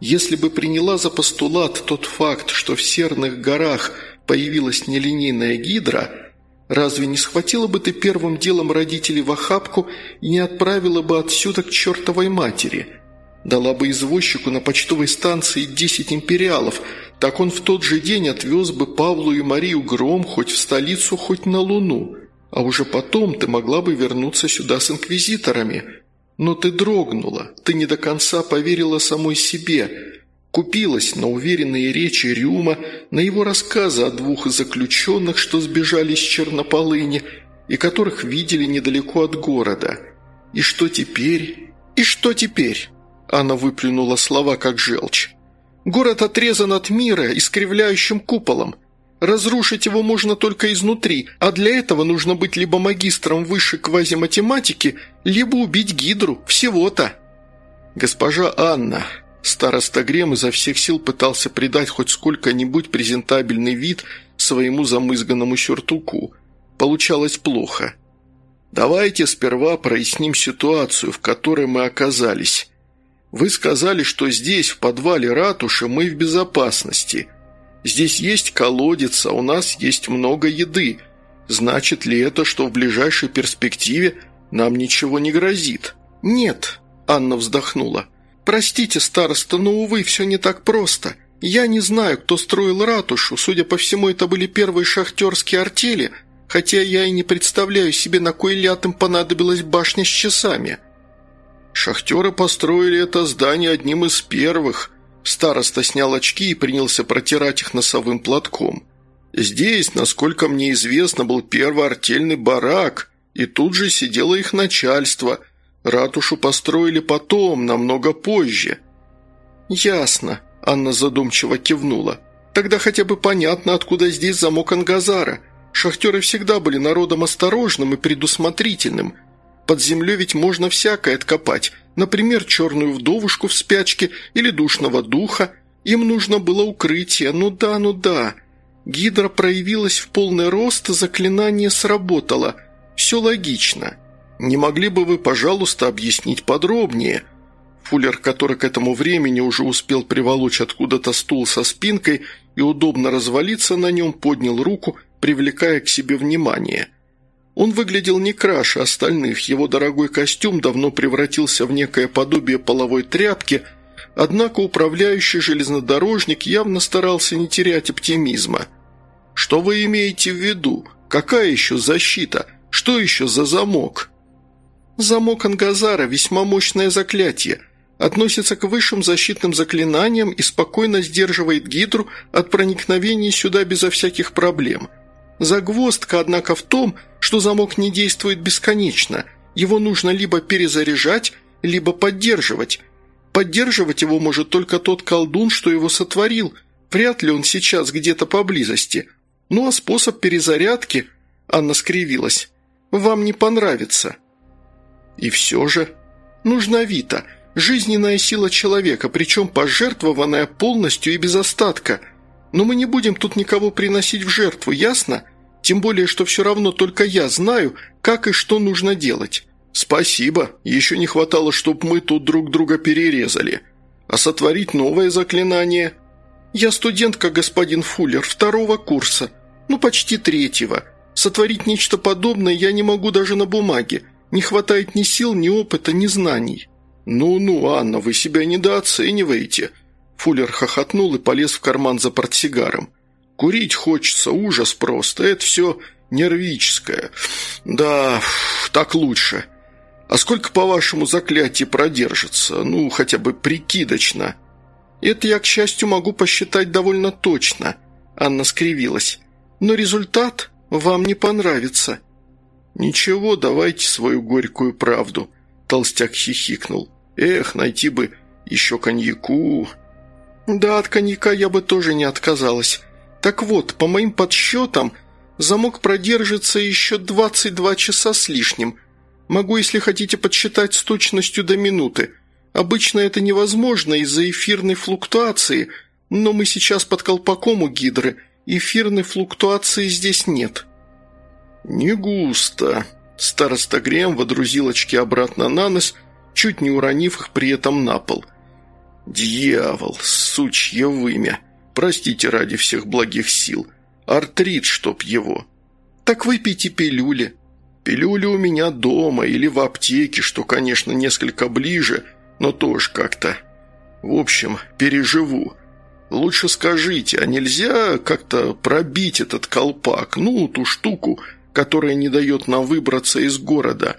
если бы приняла за постулат тот факт, что в Серных горах появилась нелинейная гидра, разве не схватила бы ты первым делом родителей в охапку и не отправила бы отсюда к чертовой матери – Дала бы извозчику на почтовой станции десять империалов, так он в тот же день отвез бы Павлу и Марию Гром хоть в столицу, хоть на Луну. А уже потом ты могла бы вернуться сюда с инквизиторами. Но ты дрогнула, ты не до конца поверила самой себе, купилась на уверенные речи Рюма, на его рассказы о двух заключенных, что сбежали с Чернополыни и которых видели недалеко от города. И что теперь? И что теперь? Она выплюнула слова, как желчь. «Город отрезан от мира искривляющим куполом. Разрушить его можно только изнутри, а для этого нужно быть либо магистром высшей квазиматематики, либо убить Гидру. Всего-то». «Госпожа Анна», Староста Грем изо всех сил пытался придать хоть сколько-нибудь презентабельный вид своему замызганному сюртуку. Получалось плохо. «Давайте сперва проясним ситуацию, в которой мы оказались. Вы сказали, что здесь, в подвале ратуши, мы в безопасности. Здесь есть колодец, а у нас есть много еды. Значит ли это, что в ближайшей перспективе нам ничего не грозит?» «Нет», – Анна вздохнула. «Простите, староста, но, увы, все не так просто. Я не знаю, кто строил ратушу. Судя по всему, это были первые шахтерские артели, хотя я и не представляю себе, на кой ляд понадобилась башня с часами». Шахтеры построили это здание одним из первых. Староста снял очки и принялся протирать их носовым платком. Здесь, насколько мне известно, был первый артельный барак, и тут же сидело их начальство. Ратушу построили потом, намного позже. «Ясно», – Анна задумчиво кивнула. «Тогда хотя бы понятно, откуда здесь замок Ангазара. Шахтеры всегда были народом осторожным и предусмотрительным – под землей ведь можно всякое откопать, например, черную вдовушку в спячке или душного духа. Им нужно было укрытие, ну да, ну да. Гидра проявилась в полный рост, заклинание сработало. Все логично. Не могли бы вы, пожалуйста, объяснить подробнее?» Фуллер, который к этому времени уже успел приволочь откуда-то стул со спинкой и удобно развалиться на нем, поднял руку, привлекая к себе внимание. Он выглядел не краше остальных, его дорогой костюм давно превратился в некое подобие половой тряпки, однако управляющий железнодорожник явно старался не терять оптимизма. «Что вы имеете в виду? Какая еще защита? Что еще за замок?» «Замок Ангазара – весьма мощное заклятие», относится к высшим защитным заклинаниям и спокойно сдерживает гидру от проникновения сюда безо всяких проблем. Загвоздка, однако, в том, что замок не действует бесконечно. Его нужно либо перезаряжать, либо поддерживать. Поддерживать его может только тот колдун, что его сотворил. Вряд ли он сейчас где-то поблизости. Ну а способ перезарядки... Анна скривилась. «Вам не понравится». «И все же...» «Нужна Вита». Жизненная сила человека, причем пожертвованная полностью и без остатка. Но мы не будем тут никого приносить в жертву, ясно? Тем более, что все равно только я знаю, как и что нужно делать». «Спасибо. Еще не хватало, чтобы мы тут друг друга перерезали. А сотворить новое заклинание?» «Я студентка, господин Фуллер, второго курса. Ну, почти третьего. Сотворить нечто подобное я не могу даже на бумаге. Не хватает ни сил, ни опыта, ни знаний». «Ну-ну, Анна, вы себя недооцениваете!» Фуллер хохотнул и полез в карман за портсигаром. «Курить хочется, ужас просто, это все нервическое. Да, так лучше. А сколько, по-вашему, заклятие продержится? Ну, хотя бы прикидочно?» «Это я, к счастью, могу посчитать довольно точно», — Анна скривилась. «Но результат вам не понравится». «Ничего, давайте свою горькую правду», Толстяк хихикнул. «Эх, найти бы еще коньяку». «Да, от коньяка я бы тоже не отказалась. Так вот, по моим подсчетам, замок продержится еще 22 часа с лишним. Могу, если хотите, подсчитать с точностью до минуты. Обычно это невозможно из-за эфирной флуктуации, но мы сейчас под колпаком у гидры. Эфирной флуктуации здесь нет». «Не густо», Староста Грем водрузил очки обратно на нос, чуть не уронив их при этом на пол. «Дьявол, сучье вымя! Простите ради всех благих сил. Артрит, чтоб его!» «Так выпейте пилюли». «Пилюли у меня дома или в аптеке, что, конечно, несколько ближе, но тоже как-то. В общем, переживу. Лучше скажите, а нельзя как-то пробить этот колпак, ну, ту штуку, которая не дает нам выбраться из города.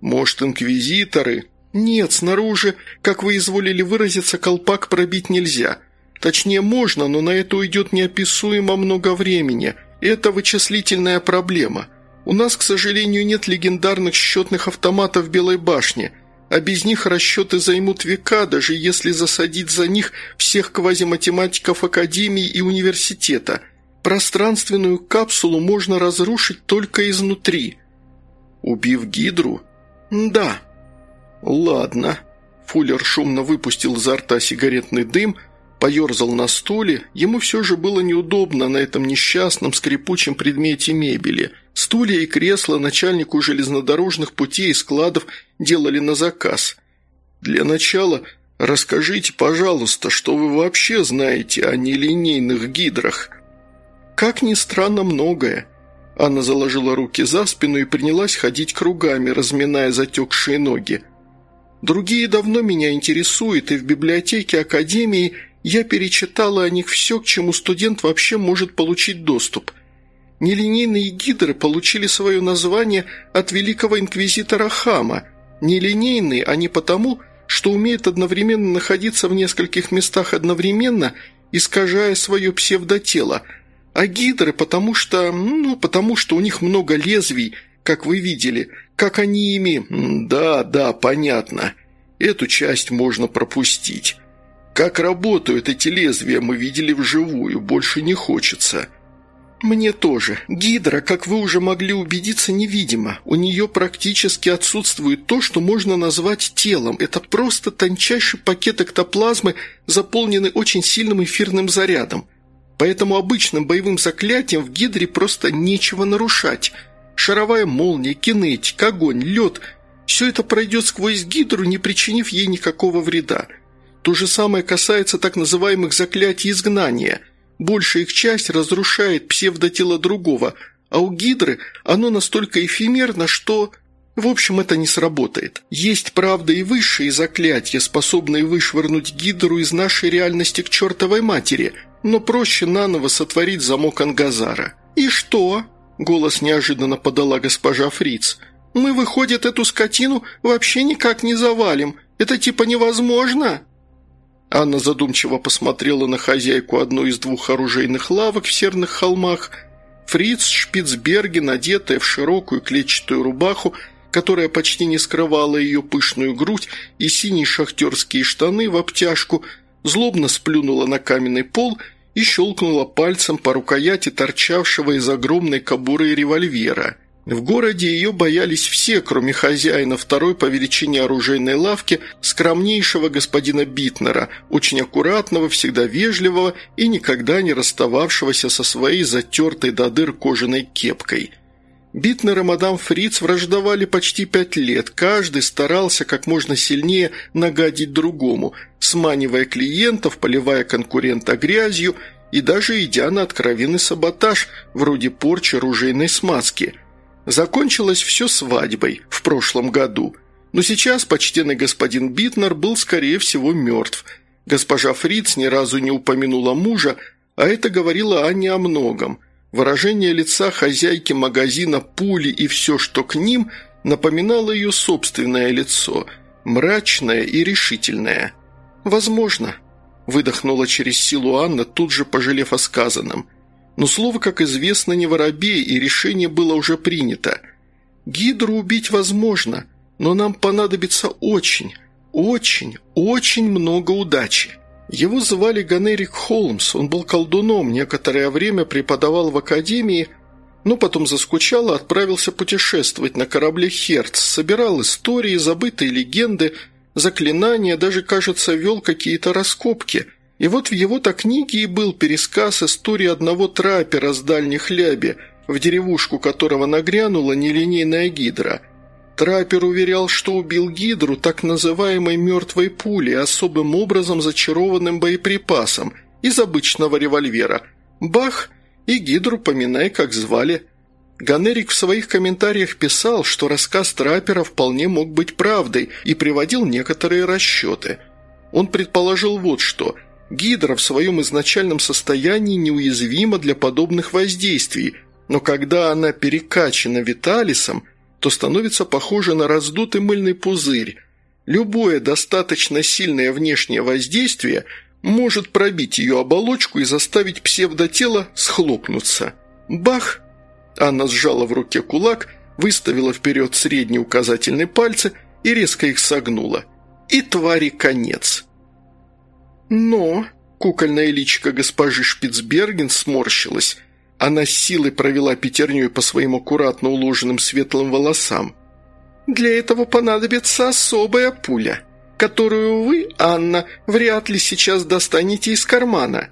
Может, инквизиторы? Нет, снаружи, как вы изволили выразиться, колпак пробить нельзя. Точнее, можно, но на это уйдет неописуемо много времени. Это вычислительная проблема. У нас, к сожалению, нет легендарных счетных автоматов Белой башне, а без них расчеты займут века, даже если засадить за них всех квазиматематиков Академии и университета – Пространственную капсулу можно разрушить только изнутри. Убив Гидру? Да. Ладно. Фуллер шумно выпустил изо рта сигаретный дым, поерзал на стуле. Ему все же было неудобно на этом несчастном скрипучем предмете мебели. Стулья и кресла начальнику железнодорожных путей и складов делали на заказ. Для начала расскажите, пожалуйста, что вы вообще знаете о нелинейных гидрах. Как ни странно, многое. Анна заложила руки за спину и принялась ходить кругами, разминая затекшие ноги. Другие давно меня интересуют, и в библиотеке Академии я перечитала о них все, к чему студент вообще может получить доступ. Нелинейные гидры получили свое название от великого инквизитора Хама. Нелинейные они потому, что умеют одновременно находиться в нескольких местах одновременно, искажая свое псевдотело – а гидры потому что... ну, потому что у них много лезвий, как вы видели. Как они ими... Да, да, понятно. Эту часть можно пропустить. Как работают эти лезвия, мы видели вживую, больше не хочется. Мне тоже. Гидра, как вы уже могли убедиться, невидима. У нее практически отсутствует то, что можно назвать телом. Это просто тончайший пакет эктоплазмы, заполненный очень сильным эфирным зарядом. Поэтому обычным боевым заклятием в Гидре просто нечего нарушать. Шаровая молния, кинетик, огонь, лед – Все это пройдет сквозь гидру, не причинив ей никакого вреда. То же самое касается так называемых заклятий изгнания. Большая их часть разрушает псевдотело другого, а у гидры оно настолько эфемерно, что... В общем, это не сработает. Есть, правда, и высшие заклятия, способные вышвырнуть гидру из нашей реальности к чертовой матери, но проще наново сотворить замок Ангазара. «И что?» – голос неожиданно подала госпожа Фриц. «Мы, выходит, эту скотину вообще никак не завалим. Это типа невозможно?» Анна задумчиво посмотрела на хозяйку одной из двух оружейных лавок в серных холмах. Фриц Шпицберген, одетая в широкую клетчатую рубаху, которая почти не скрывала ее пышную грудь и синие шахтерские штаны в обтяжку, злобно сплюнула на каменный пол и щелкнула пальцем по рукояти торчавшего из огромной кобуры револьвера. В городе ее боялись все, кроме хозяина второй по величине оружейной лавки, скромнейшего господина Битнера, очень аккуратного, всегда вежливого и никогда не расстававшегося со своей затертой до дыр кожаной кепкой – Битнер и мадам Фриц враждовали почти пять лет, каждый старался как можно сильнее нагадить другому, сманивая клиентов, поливая конкурента грязью и даже идя на откровенный саботаж, вроде порчи ружейной смазки. Закончилось все свадьбой в прошлом году, но сейчас почтенный господин Битнер был, скорее всего, мертв. Госпожа Фриц ни разу не упомянула мужа, а это говорило Анне о многом – Выражение лица хозяйки магазина «Пули» и все, что к ним, напоминало ее собственное лицо, мрачное и решительное. «Возможно», – выдохнула через силу Анна, тут же пожалев о сказанном. Но слово, как известно, не воробей, и решение было уже принято. «Гидру убить возможно, но нам понадобится очень, очень, очень много удачи». Его звали Ганерик Холмс, он был колдуном, некоторое время преподавал в академии, но потом заскучал и отправился путешествовать на корабле «Херц», собирал истории, забытые легенды, заклинания, даже, кажется, вел какие-то раскопки. И вот в его-то книге и был пересказ истории одного трапера с дальних ляби, в деревушку которого нагрянула нелинейная гидра – Траппер уверял, что убил Гидру так называемой «мертвой пулей», особым образом зачарованным боеприпасом, из обычного револьвера. Бах! И Гидру поминай, как звали. Ганерик в своих комментариях писал, что рассказ Траппера вполне мог быть правдой и приводил некоторые расчеты. Он предположил вот что. Гидра в своем изначальном состоянии неуязвима для подобных воздействий, но когда она перекачана Виталисом – то становится похоже на раздутый мыльный пузырь. Любое достаточно сильное внешнее воздействие может пробить ее оболочку и заставить псевдотело схлопнуться. Бах! Анна сжала в руке кулак, выставила вперед средний указательный пальцы и резко их согнула. И твари конец. Но кукольная личико госпожи Шпицберген сморщилась – она с силой провела пятерней по своим аккуратно уложенным светлым волосам. «Для этого понадобится особая пуля, которую вы, Анна, вряд ли сейчас достанете из кармана».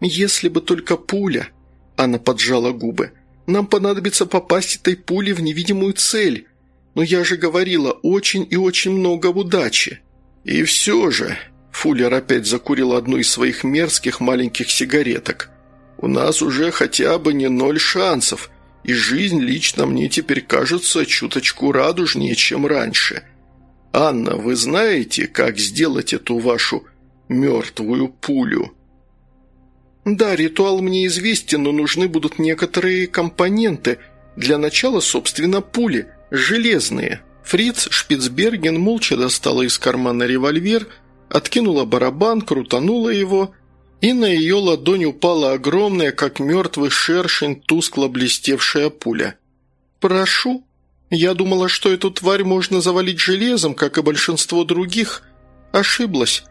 «Если бы только пуля», — Анна поджала губы, — «нам понадобится попасть этой пулей в невидимую цель. Но я же говорила, очень и очень много удачи». «И все же», — Фуллер опять закурил одну из своих мерзких маленьких сигареток — у нас уже хотя бы не ноль шансов, и жизнь лично мне теперь кажется чуточку радужнее, чем раньше. Анна, вы знаете, как сделать эту вашу мертвую пулю?» «Да, ритуал мне известен, но нужны будут некоторые компоненты. Для начала, собственно, пули, железные». Фриц Шпицберген молча достала из кармана револьвер, откинула барабан, крутанула его – и на ее ладонь упала огромная, как мертвый шершень, тускло блестевшая пуля. «Прошу. Я думала, что эту тварь можно завалить железом, как и большинство других. Ошиблась».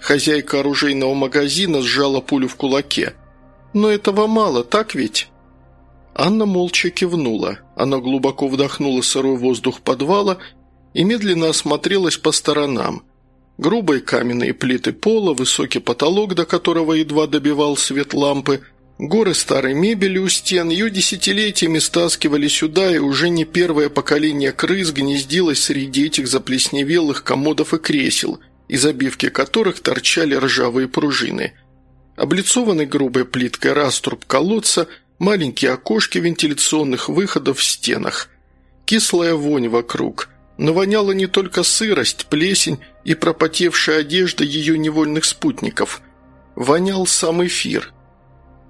Хозяйка оружейного магазина сжала пулю в кулаке. «Но этого мало, так ведь?» Анна молча кивнула. Она глубоко вдохнула сырой воздух подвала и медленно осмотрелась по сторонам – Грубые каменные плиты пола, высокий потолок, до которого едва добивал свет лампы, Горы старой мебели у стен ее десятилетиями стаскивали сюда, и уже не первое поколение крыс гнездилось среди этих заплесневелых комодов и кресел, из обивки которых торчали ржавые пружины. Облицованный грубой плиткой раструб колодца, маленькие окошки вентиляционных выходов в стенах. Кислая вонь вокруг. Но воняла не только сырость, плесень и пропотевшая одежда ее невольных спутников. Вонял сам эфир –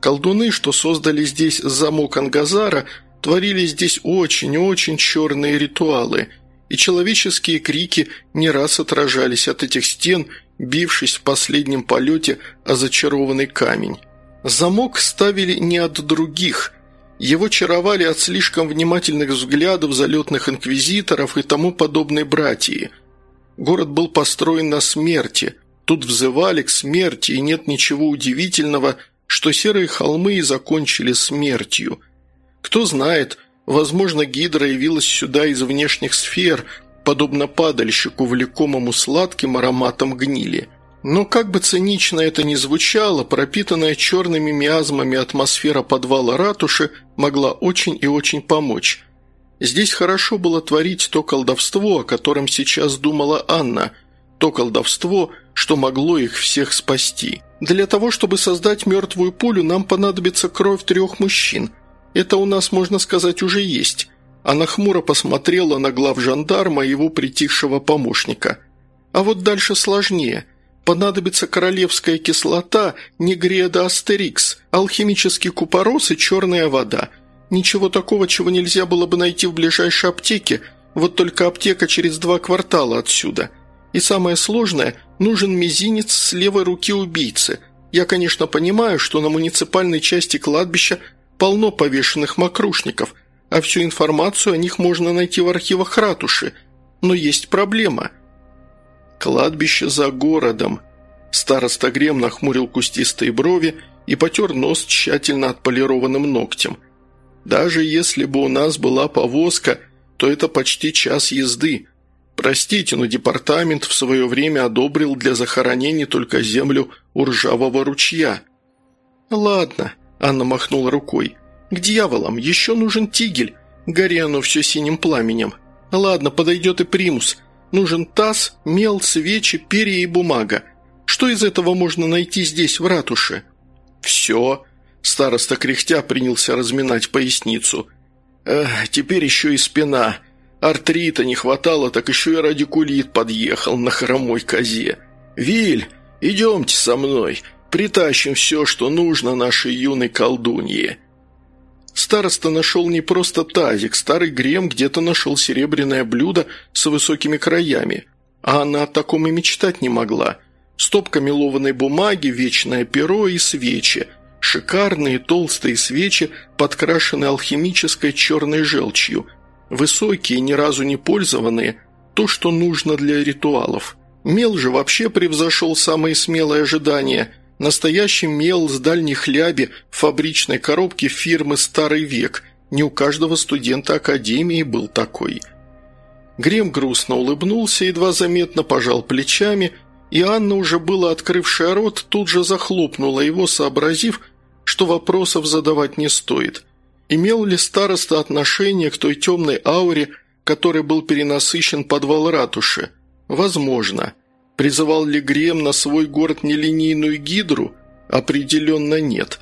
Колдуны, что создали здесь замок Ангазара, творили здесь очень-очень черные ритуалы, и человеческие крики не раз отражались от этих стен, бившись в последнем полете о зачарованный камень. Замок ставили не от других. Его чаровали от слишком внимательных взглядов залетных инквизиторов и тому подобной братьи. Город был построен на смерти. Тут взывали к смерти, и нет ничего удивительного – что серые холмы и закончили смертью. Кто знает, возможно, Гидра явилась сюда из внешних сфер, подобно падальщику, влекомому сладким ароматом гнили. Но как бы цинично это ни звучало, пропитанная черными миазмами атмосфера подвала ратуши могла очень и очень помочь. Здесь хорошо было творить то колдовство, о котором сейчас думала Анна, то колдовство, что могло их всех спасти. Для того, чтобы создать мертвую пулю, нам понадобится кровь трех мужчин. Это у нас, можно сказать, уже есть». Она хмуро посмотрела на глав жандарма и его притихшего помощника. «А вот дальше сложнее. Понадобится королевская кислота, негреда астерикс, алхимический купорос и черная вода. Ничего такого, чего нельзя было бы найти в ближайшей аптеке, вот только аптека через два квартала отсюда». И самое сложное – нужен мизинец с левой руки убийцы. Я, конечно, понимаю, что на муниципальной части кладбища полно повешенных мокрушников, а всю информацию о них можно найти в архивах ратуши. Но есть проблема. Кладбище за городом. Староста Грем нахмурил кустистые брови и потер нос тщательно отполированным ногтем. Даже если бы у нас была повозка, то это почти час езды – Простите, но департамент в свое время одобрил для захоронений только землю у ржавого ручья». «Ладно», – Анна махнула рукой. «К дьяволам, еще нужен тигель. Гори оно все синим пламенем. Ладно, подойдет и примус. Нужен таз, мел, свечи, перья и бумага. Что из этого можно найти здесь, в ратуше?» «Все», – староста кряхтя принялся разминать поясницу. «Эх, теперь еще и спина». Артрита не хватало, так еще и радикулит подъехал на хромой козе. «Виль, идемте со мной, притащим все, что нужно нашей юной колдунье». Староста нашел не просто тазик, старый грем где-то нашел серебряное блюдо с высокими краями, а она о таком и мечтать не могла. Стопка мелованной бумаги, вечное перо и свечи. Шикарные толстые свечи, подкрашенные алхимической черной желчью – Высокие, ни разу не пользованные, то, что нужно для ритуалов. Мел же вообще превзошел самые смелые ожидания. Настоящий мел с дальней хляби в фабричной коробке фирмы «Старый век». Не у каждого студента академии был такой. Грем грустно улыбнулся, едва заметно пожал плечами, и Анна, уже было открывшая рот, тут же захлопнула его, сообразив, что вопросов задавать не стоит – Имел ли староста отношение к той темной ауре, которой был перенасыщен подвал ратуши? Возможно. Призывал ли Грем на свой город нелинейную гидру? Определенно нет.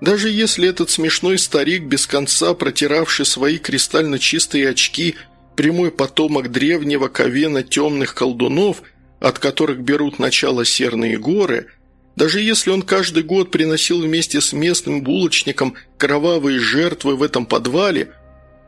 Даже если этот смешной старик, без конца протиравший свои кристально чистые очки, прямой потомок древнего ковена темных колдунов, от которых берут начало серные горы – даже если он каждый год приносил вместе с местным булочником кровавые жертвы в этом подвале,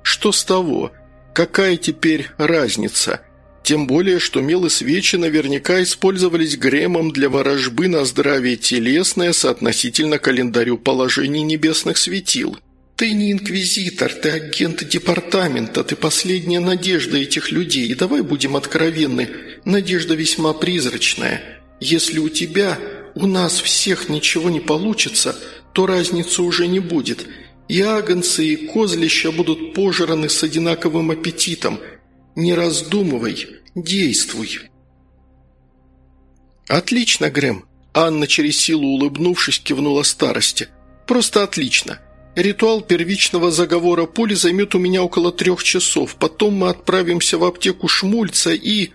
что с того? Какая теперь разница? Тем более, что мелы свечи наверняка использовались Гремом для ворожбы на здравие телесное соотносительно календарю положений небесных светил. «Ты не инквизитор, ты агент департамента, ты последняя надежда этих людей, и давай будем откровенны, надежда весьма призрачная. Если у тебя у нас всех ничего не получится, то разницы уже не будет. И агнцы, и козлища будут пожраны с одинаковым аппетитом. Не раздумывай, действуй». «Отлично, Грэм», – Анна через силу улыбнувшись кивнула старости. Просто отлично. Ритуал первичного заговора пули займет у меня около трех часов. Потом мы отправимся в аптеку Шмульца и...»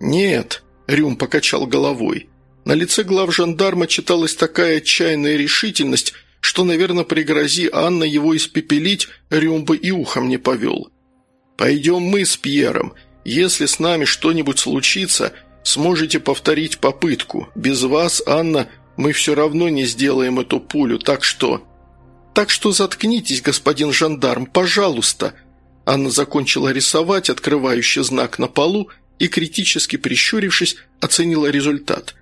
«Нет», — Рюм покачал головой. На лице глав жандарма читалась такая отчаянная решительность, что, наверное, пригрози Анна его испепелить, Рюм бы и ухом не повел. «Пойдем мы с Пьером. Если с нами что-нибудь случится, сможете повторить попытку. Без вас, Анна, мы все равно не сделаем эту пулю, так что...» «Так что заткнитесь, господин жандарм, пожалуйста!» Анна закончила рисовать открывающий знак на полу и, критически прищурившись, оценила результат.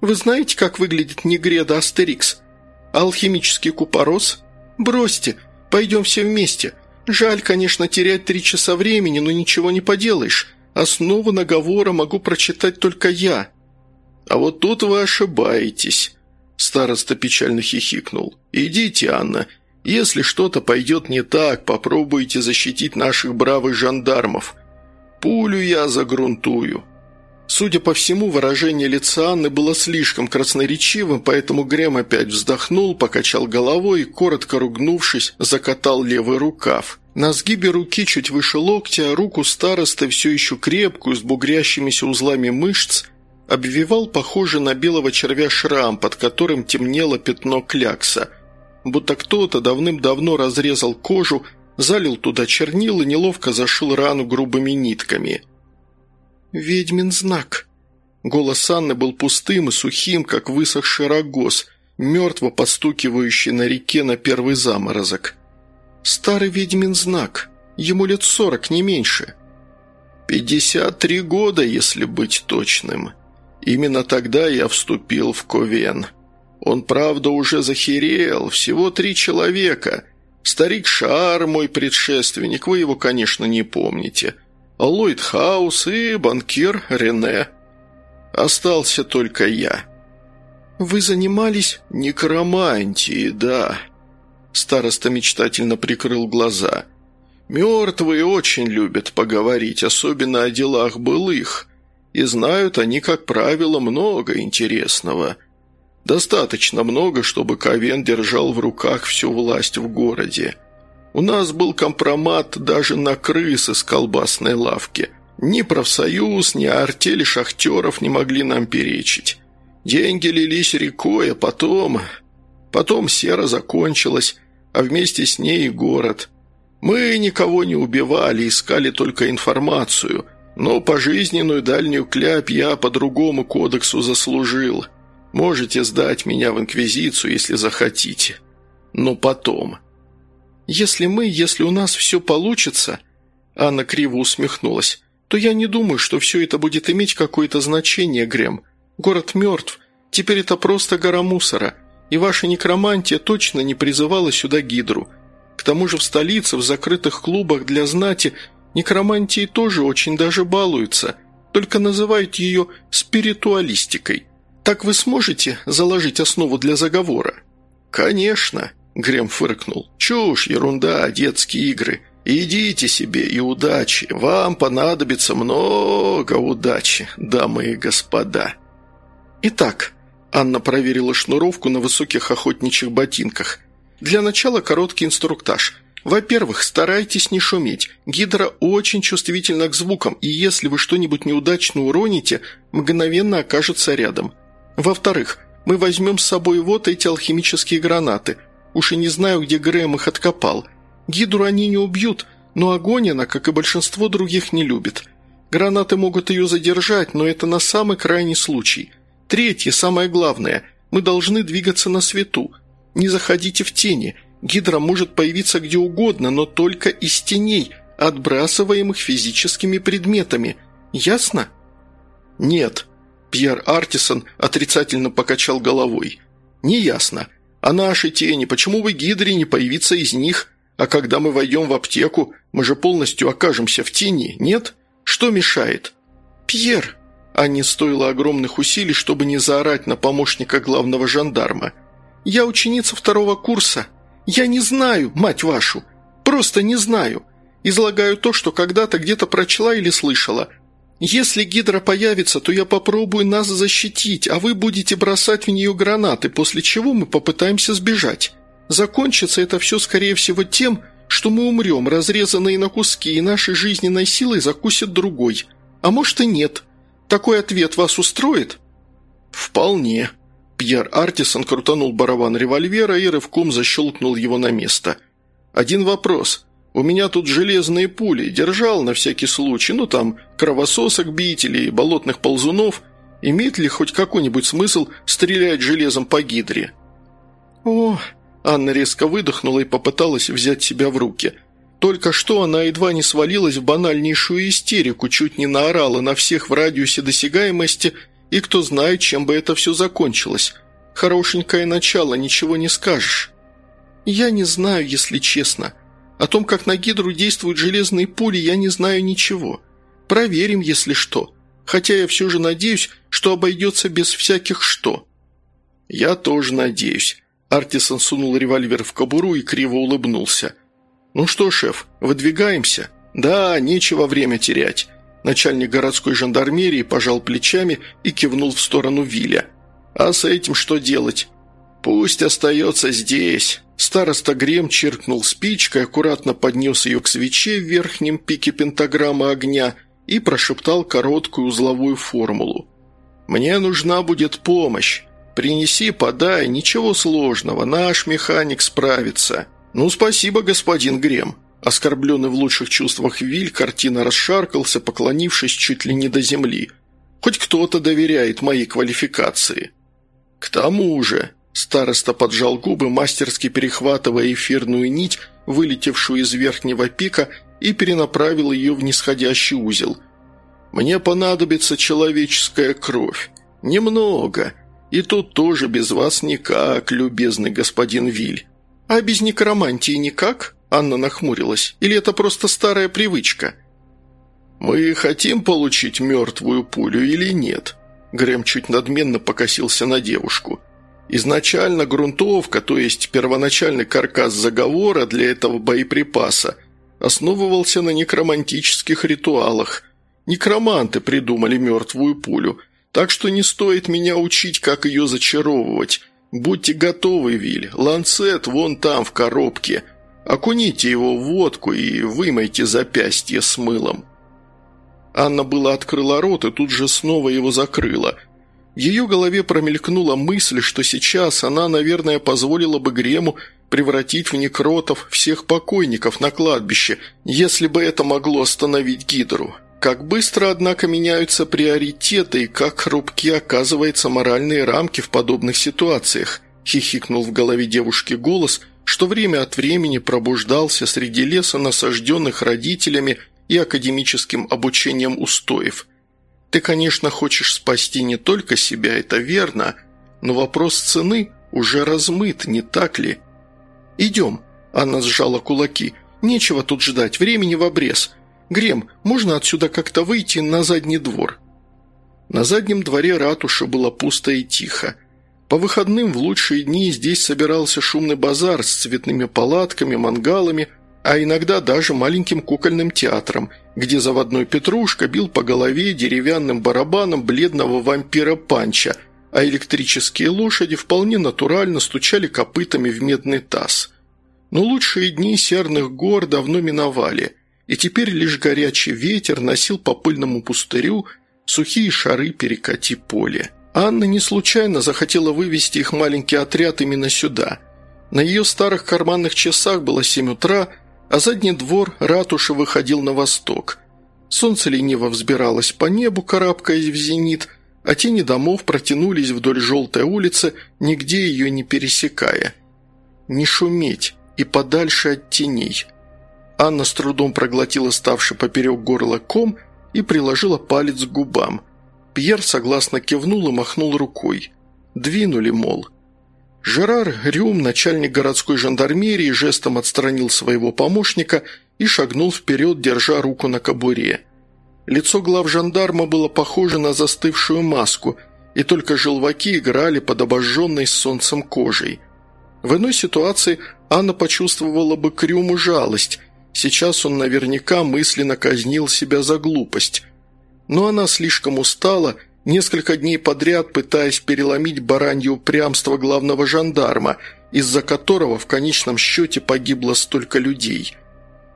«Вы знаете, как выглядит негреда Астерикс? Алхимический купорос? Бросьте, пойдем все вместе. Жаль, конечно, терять три часа времени, но ничего не поделаешь. Основу наговора могу прочитать только я». «А вот тут вы ошибаетесь», Староста печально хихикнул. «Идите, Анна. Если что-то пойдет не так, попробуйте защитить наших бравых жандармов. Пулю я загрунтую». Судя по всему, выражение лица Анны было слишком красноречивым, поэтому Грем опять вздохнул, покачал головой и, коротко ругнувшись, закатал левый рукав. На сгибе руки чуть выше локтя, руку старосты, все еще крепкую, с бугрящимися узлами мышц, обвивал похожий на белого червя шрам, под которым темнело пятно клякса. Будто кто-то давным-давно разрезал кожу, залил туда чернил и неловко зашил рану грубыми нитками. «Ведьмин знак». Голос Анны был пустым и сухим, как высохший рогоз, мертво постукивающий на реке на первый заморозок. «Старый ведьмин знак. Ему лет сорок, не меньше». «Пятьдесят три года, если быть точным», Именно тогда я вступил в Ковен. Он, правда, уже захерел, всего три человека. Старик Шар, мой предшественник, вы его, конечно, не помните. Ллойд Хаус и банкир Рене. Остался только я. Вы занимались некромантией, да. Староста мечтательно прикрыл глаза. Мертвые очень любят поговорить, особенно о делах былых и знают они, как правило, много интересного. Достаточно много, чтобы Ковен держал в руках всю власть в городе. У нас был компромат даже на крысы с колбасной лавки. Ни профсоюз, ни артели шахтеров не могли нам перечить. Деньги лились рекой, а потом... Потом сера закончилась, а вместе с ней и город. Мы никого не убивали, искали только информацию – но пожизненную дальнюю кляпь я по другому кодексу заслужил. Можете сдать меня в Инквизицию, если захотите. Но потом. Если мы, если у нас все получится...» Анна криво усмехнулась. «То я не думаю, что все это будет иметь какое-то значение, Грэм. Город мертв. Теперь это просто гора мусора. И ваша некромантия точно не призывала сюда гидру. К тому же в столице, в закрытых клубах для знати Некромантии тоже очень даже балуются, только называют ее спиритуалистикой. Так вы сможете заложить основу для заговора?» «Конечно», — Грем фыркнул. «Чушь, ерунда, детские игры. Идите себе и удачи. Вам понадобится много удачи, дамы и господа». «Итак», — Анна проверила шнуровку на высоких охотничьих ботинках. «Для начала короткий инструктаж. Во-первых, старайтесь не шуметь. Гидра очень чувствительна к звукам, и если вы что-нибудь неудачно уроните, мгновенно окажется рядом. Во-вторых, мы возьмем с собой вот эти алхимические гранаты. Уж и не знаю, где Грэм их откопал. Гидру они не убьют, но огонь она, как и большинство других, не любит. Гранаты могут ее задержать, но это на самый крайний случай. Третье, самое главное, мы должны двигаться на свету. Не заходите в тени – Гидра может появиться где угодно, но только из теней, отбрасываемых физическими предметами. Ясно? Нет. Пьер Артисон отрицательно покачал головой. Не ясно. А наши тени, почему бы Гидре не появиться из них? А когда мы войдем в аптеку, мы же полностью окажемся в тени, нет? Что мешает? Пьер! А не стоило огромных усилий, чтобы не заорать на помощника главного жандарма. «Я ученица второго курса. «Я не знаю, мать вашу! Просто не знаю! Излагаю то, что когда-то где-то прочла или слышала. Если Гидра появится, то я попробую нас защитить, а вы будете бросать в нее гранаты, после чего мы попытаемся сбежать. Закончится это все, скорее всего, тем, что мы умрем, разрезанные на куски, и нашей жизненной силой закусит другой. А может и нет. Такой ответ вас устроит?» «Вполне». Пьер Артисон крутанул барабан револьвера и рывком защелкнул его на место. «Один вопрос. У меня тут железные пули. Держал на всякий случай. Ну там, кровососок бить или болотных ползунов. Имеет ли хоть какой-нибудь смысл стрелять железом по гидре?» «О!» Анна резко выдохнула и попыталась взять себя в руки. Только что она едва не свалилась в банальнейшую истерику, чуть не наорала на всех в радиусе досягаемости, и кто знает, чем бы это все закончилось. Хорошенькое начало, ничего не скажешь. Я не знаю, если честно. О том, как на гидру действуют железные пули, я не знаю ничего. Проверим, если что. Хотя я все же надеюсь, что обойдется без всяких «что». «Я тоже надеюсь», Артисон сунул револьвер в кобуру и криво улыбнулся. «Ну что, шеф, выдвигаемся?» «Да, нечего время терять». Начальник городской жандармерии пожал плечами и кивнул в сторону Виля. «А с этим что делать?» «Пусть остается здесь». Староста Грем чиркнул спичкой, аккуратно поднес ее к свече в верхнем пике пентаграммы огня и прошептал короткую узловую формулу. «Мне нужна будет помощь. Принеси, подай, ничего сложного, наш механик справится». «Ну, спасибо, господин Грем». Оскорбленный в лучших чувствах Виль, картина расшаркался, поклонившись чуть ли не до земли. «Хоть кто-то доверяет моей квалификации». «К тому же», – староста поджал губы, мастерски перехватывая эфирную нить, вылетевшую из верхнего пика, и перенаправил ее в нисходящий узел. «Мне понадобится человеческая кровь. Немного. И тут тоже без вас никак, любезный господин Виль». «А без некромантии никак?» Анна нахмурилась. «Или это просто старая привычка?» «Мы хотим получить мертвую пулю или нет?» Грэм чуть надменно покосился на девушку. «Изначально грунтовка, то есть первоначальный каркас заговора для этого боеприпаса, основывался на некромантических ритуалах. Некроманты придумали мертвую пулю – так что не стоит меня учить, как ее зачаровывать. Будьте готовы, Виль. Ланцет вон там, в коробке. Окуните его в водку и вымойте запястье с мылом». Анна была открыла рот и тут же снова его закрыла. В ее голове промелькнула мысль, что сейчас она, наверное, позволила бы Грему превратить в некротов всех покойников на кладбище, если бы это могло остановить Гидру. Как быстро, однако, меняются приоритеты и как хрупки оказываются моральные рамки в подобных ситуациях, хихикнул в голове девушки голос, что время от времени пробуждался среди леса, насажденных родителями и академическим обучением устоев. Ты, конечно, хочешь спасти не только себя, это верно, но вопрос цены уже размыт, не так ли? «Идем», – она сжала кулаки, – «нечего тут ждать, времени в обрез. «Грем, можно отсюда как-то выйти на задний двор?» На заднем дворе ратуши было пусто и тихо. По выходным в лучшие дни здесь собирался шумный базар с цветными палатками, мангалами, а иногда даже маленьким кукольным театром, где заводной Петрушка бил по голове деревянным барабаном бледного вампира Панча, а электрические лошади вполне натурально стучали копытами в медный таз. Но лучшие дни серных гор давно миновали – и теперь лишь горячий ветер носил по пыльному пустырю сухие шары перекати поле. Анна не случайно захотела вывести их маленький отряд именно сюда. На ее старых карманных часах было семь утра, а задний двор ратуши выходил на восток. Солнце лениво взбиралось по небу, карабкаясь в зенит, а тени домов протянулись вдоль желтой улицы, нигде ее не пересекая. Не шуметь и подальше от теней – Анна с трудом проглотила ставший поперек горла ком и приложила палец к губам. Пьер согласно кивнул и махнул рукой. Двинули, мол. Жерар Рюм, начальник городской жандармерии, жестом отстранил своего помощника и шагнул вперед, держа руку на кобуре. Лицо глав жандарма было похоже на застывшую маску, и только желваки играли под обожженной солнцем кожей. В иной ситуации Анна почувствовала бы к Рюму жалость, Сейчас он наверняка мысленно казнил себя за глупость. Но она слишком устала, несколько дней подряд пытаясь переломить баранье упрямство главного жандарма, из-за которого в конечном счете погибло столько людей.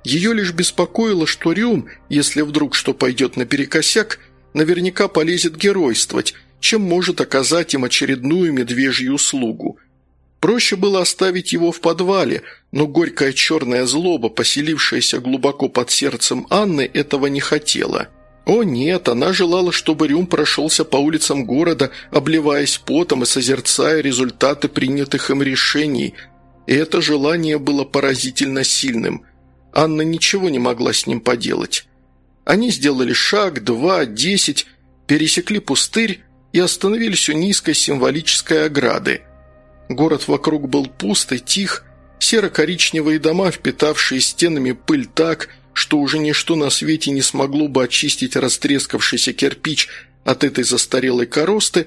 Ее лишь беспокоило, что Рюм, если вдруг что пойдет наперекосяк, наверняка полезет геройствовать, чем может оказать им очередную медвежью услугу. Проще было оставить его в подвале, но горькая черная злоба, поселившаяся глубоко под сердцем Анны, этого не хотела – о нет, она желала, чтобы Рюм прошелся по улицам города, обливаясь потом и созерцая результаты принятых им решений. И это желание было поразительно сильным. Анна ничего не могла с ним поделать. Они сделали шаг, два, десять, пересекли пустырь и остановились у низкой символической ограды. Город вокруг был пуст и тих, серо-коричневые дома, впитавшие стенами пыль так, что уже ничто на свете не смогло бы очистить растрескавшийся кирпич от этой застарелой коросты,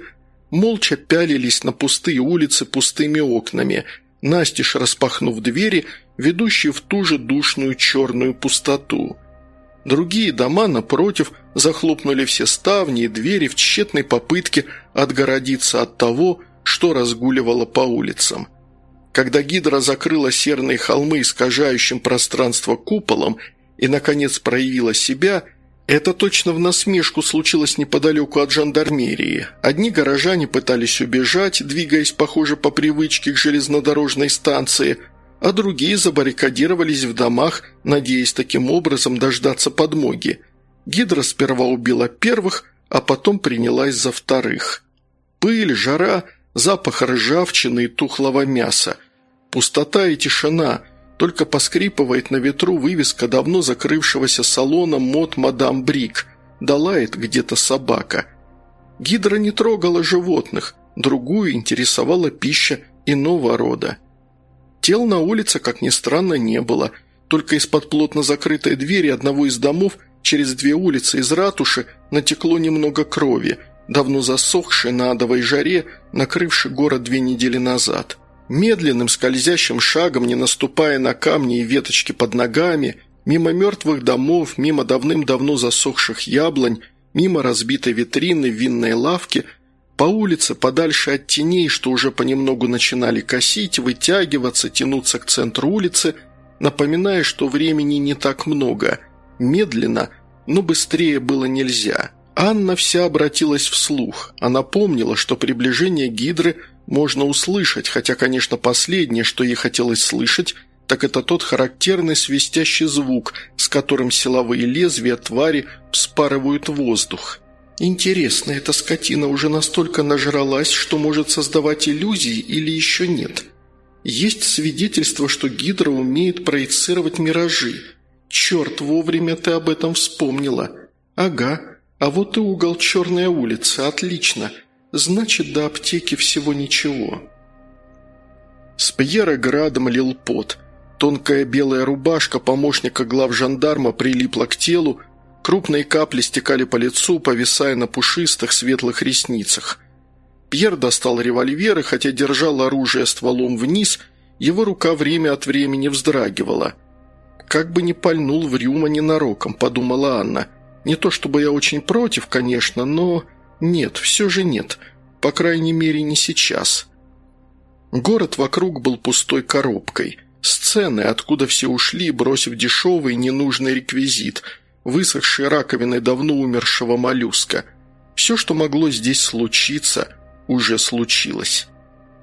молча пялились на пустые улицы пустыми окнами, настежь распахнув двери, ведущие в ту же душную черную пустоту. Другие дома, напротив, захлопнули все ставни и двери в тщетной попытке отгородиться от того, что разгуливало по улицам. Когда гидра закрыла серные холмы искажающим пространство куполом и, наконец, проявила себя, это точно в насмешку случилось неподалеку от жандармерии. Одни горожане пытались убежать, двигаясь, похоже, по привычке к железнодорожной станции, а другие забаррикадировались в домах, надеясь таким образом дождаться подмоги. Гидра сперва убила первых, а потом принялась за вторых. Пыль, жара, запах ржавчины и тухлого мяса. Пустота и тишина – только поскрипывает на ветру вывеска давно закрывшегося салона мод мадам Брик. Долает где-то собака. Гидра не трогала животных, другую интересовала пища иного рода. Тел на улице, как ни странно, не было. Только из-под плотно закрытой двери одного из домов через две улицы из ратуши натекло немного крови, давно засохшей на адовой жаре, накрывшей город две недели назад. Медленным скользящим шагом, не наступая на камни и веточки под ногами, мимо мертвых домов, мимо давным-давно засохших яблонь, мимо разбитой витрины винной лавки, по улице, подальше от теней, что уже понемногу начинали косить, вытягиваться, тянуться к центру улицы, напоминая, что времени не так много. Медленно, но быстрее было нельзя. Анна вся обратилась вслух. Она помнила, что приближение Гидры – можно услышать, хотя, конечно, последнее, что ей хотелось слышать, так это тот характерный свистящий звук, с которым силовые лезвия твари вспарывают воздух. Интересно, эта скотина уже настолько нажралась, что может создавать иллюзии или еще нет? Есть свидетельство, что Гидра умеет проецировать миражи. Черт, вовремя ты об этом вспомнила. Ага, а вот и угол Черная улица, отлично – Значит, до аптеки всего ничего. С Пьера градом лил пот. Тонкая белая рубашка помощника глав жандарма прилипла к телу, крупные капли стекали по лицу, повисая на пушистых светлых ресницах. Пьер достал револьвер, и хотя держал оружие стволом вниз, его рука время от времени вздрагивала. «Как бы не пальнул в Рюма ненароком», — подумала Анна. «Не то чтобы я очень против, конечно, но...» Нет, все же нет. По крайней мере, не сейчас. Город вокруг был пустой коробкой. Сцены, откуда все ушли, бросив дешевый ненужный реквизит, высохшие раковины давно умершего моллюска. Все, что могло здесь случиться, уже случилось.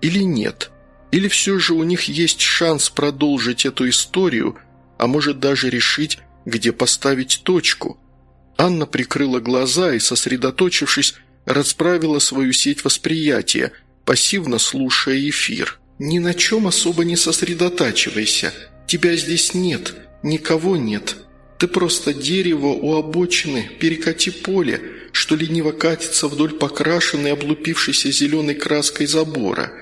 Или нет? Или все же у них есть шанс продолжить эту историю, а может даже решить, где поставить точку? Анна прикрыла глаза и, сосредоточившись, расправила свою сеть восприятия, пассивно слушая эфир. «Ни на чем особо не сосредотачивайся. Тебя здесь нет, никого нет. Ты просто дерево у обочины, перекати поле, что лениво катится вдоль покрашенной, облупившейся зеленой краской забора.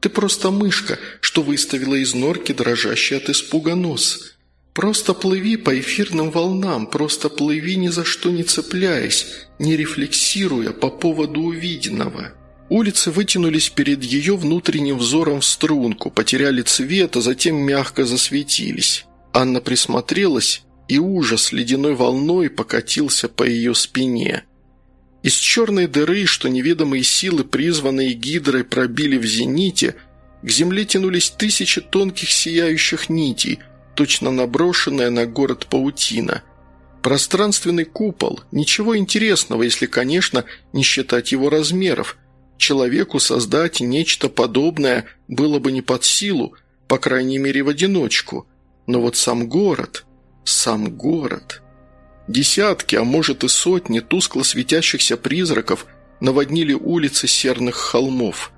Ты просто мышка, что выставила из норки дрожащий от испуга нос». Просто плыви по эфирным волнам, просто плыви ни за что не цепляясь, не рефлексируя по поводу увиденного. Улицы вытянулись перед ее внутренним взором в струнку, потеряли цвет, а затем мягко засветились. Анна присмотрелась, и ужас ледяной волной покатился по ее спине. Из черной дыры, что неведомые силы, призванные гидрой, пробили в зените, К земле тянулись тысячи тонких сияющих нитей, точно наброшенная на город паутина. Пространственный купол, ничего интересного, если, конечно, не считать его размеров. Человеку создать нечто подобное было бы не под силу, по крайней мере в одиночку. Но вот сам город, сам город... Десятки, а может и сотни тускло светящихся призраков наводнили улицы серных холмов.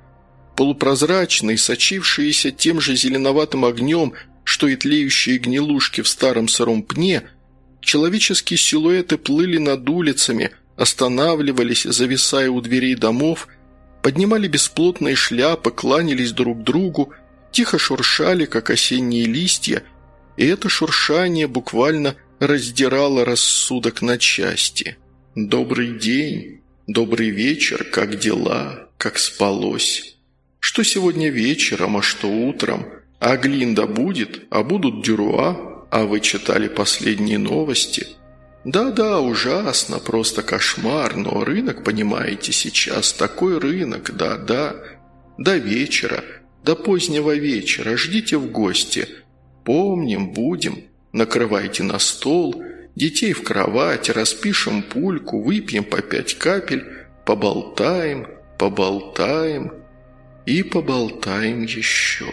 Полупрозрачные, сочившиеся тем же зеленоватым огнем, что и тлеющие гнилушки в старом сыром пне, человеческие силуэты плыли над улицами, останавливались, зависая у дверей домов, поднимали бесплотные шляпы, кланялись друг другу, тихо шуршали, как осенние листья, и это шуршание буквально раздирало рассудок на части. «Добрый день, добрый вечер, как дела, как спалось? Что сегодня вечером, а что утром? А Глинда будет, а будут Дюруа, а вы читали последние новости?» «Да-да, ужасно, просто кошмар, но рынок, понимаете, сейчас такой рынок, да-да. До вечера, до позднего вечера, ждите в гости. Помним, будем, Накрывайте на стол, детей в кровать, распишем пульку, выпьем по пять капель, поболтаем, поболтаем и поболтаем еще.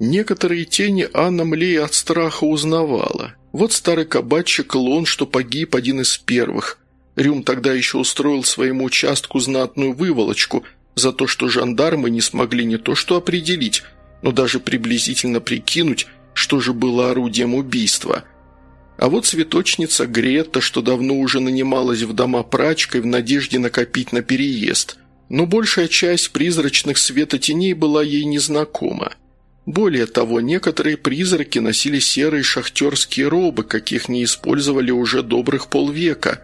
Некоторые тени Анна Млея от страха узнавала. Вот старый кабачик Лон, что погиб один из первых. Рюм тогда еще устроил своему участку знатную выволочку за то, что жандармы не смогли не то что определить – но даже приблизительно прикинуть, что же было орудием убийства. А вот цветочница Грета, что давно уже нанималась в дома прачкой в надежде накопить на переезд, но большая часть призрачных светотеней была ей незнакома. Более того, некоторые призраки носили серые шахтерские робы, каких не использовали уже добрых полвека,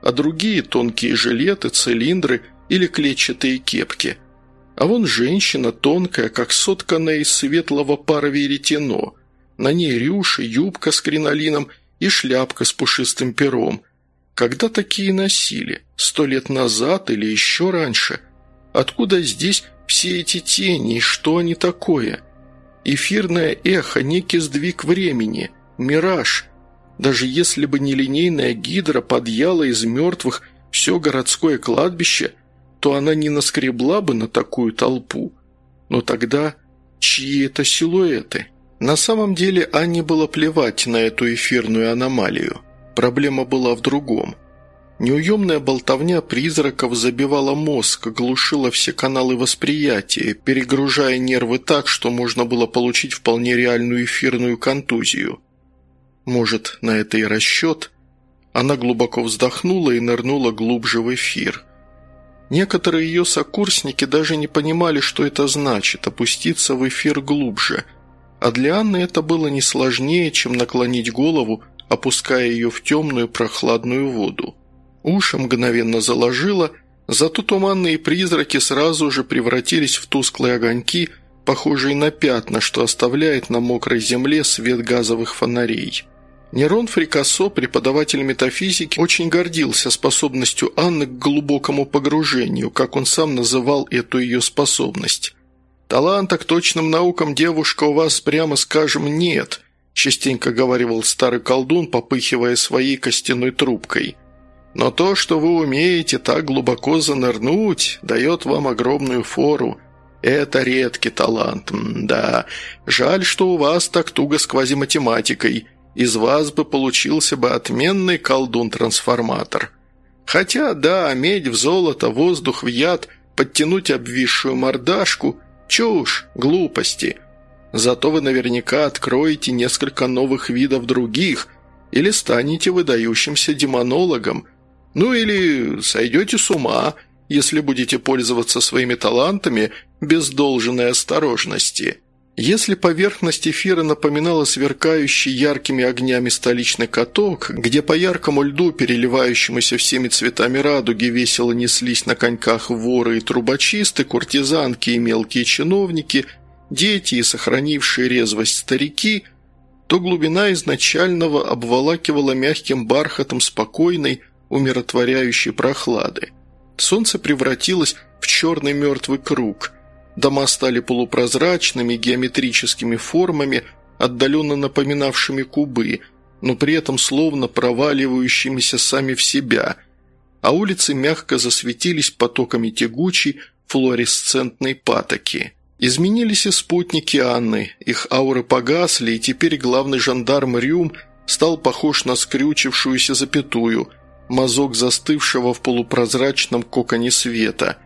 а другие – тонкие жилеты, цилиндры или клетчатые кепки – а вон женщина, тонкая, как сотканная из светлого пара веретено. На ней рюши, юбка с кринолином и шляпка с пушистым пером. Когда такие носили? Сто лет назад или еще раньше? Откуда здесь все эти тени и что они такое? Эфирное эхо, некий сдвиг времени, мираж. Даже если бы не линейная гидра подъяла из мертвых все городское кладбище – то она не наскребла бы на такую толпу. Но тогда чьи это силуэты? На самом деле Анне было плевать на эту эфирную аномалию. Проблема была в другом. Неуемная болтовня призраков забивала мозг, глушила все каналы восприятия, перегружая нервы так, что можно было получить вполне реальную эфирную контузию. Может, на это и расчет? Она глубоко вздохнула и нырнула глубже в эфир – Некоторые ее сокурсники даже не понимали, что это значит – опуститься в эфир глубже. А для Анны это было не сложнее, чем наклонить голову, опуская ее в темную прохладную воду. Уши мгновенно заложило, зато туманные призраки сразу же превратились в тусклые огоньки, похожие на пятна, что оставляет на мокрой земле свет газовых фонарей. Нерон Фрикассо, преподаватель метафизики, очень гордился способностью Анны к глубокому погружению, как он сам называл эту ее способность. «Таланта к точным наукам, девушка, у вас, прямо скажем, нет», частенько говорил старый колдун, попыхивая своей костяной трубкой. «Но то, что вы умеете так глубоко занырнуть, дает вам огромную фору. Это редкий талант, да. Жаль, что у вас так туго с квазиматематикой» из вас бы получился бы отменный колдун-трансформатор. Хотя, да, медь в золото, воздух в яд, подтянуть обвисшую мордашку – чушь, глупости. Зато вы наверняка откроете несколько новых видов других или станете выдающимся демонологом, ну или сойдете с ума, если будете пользоваться своими талантами без должной осторожности». Если поверхность эфира напоминала сверкающий яркими огнями столичный каток, где по яркому льду, переливающемуся всеми цветами радуги, весело неслись на коньках воры и трубочисты, куртизанки и мелкие чиновники, дети и сохранившие резвость старики, то глубина изначального обволакивала мягким бархатом спокойной, умиротворяющей прохлады. Солнце превратилось в черный мертвый круг. Дома стали полупрозрачными, геометрическими формами, отдаленно напоминавшими кубы, но при этом словно проваливающимися сами в себя, а улицы мягко засветились потоками тягучей, флуоресцентной патоки. Изменились и спутники Анны, их ауры погасли, и теперь главный жандарм Рюм стал похож на скрючившуюся запятую, мазок застывшего в полупрозрачном коконе света.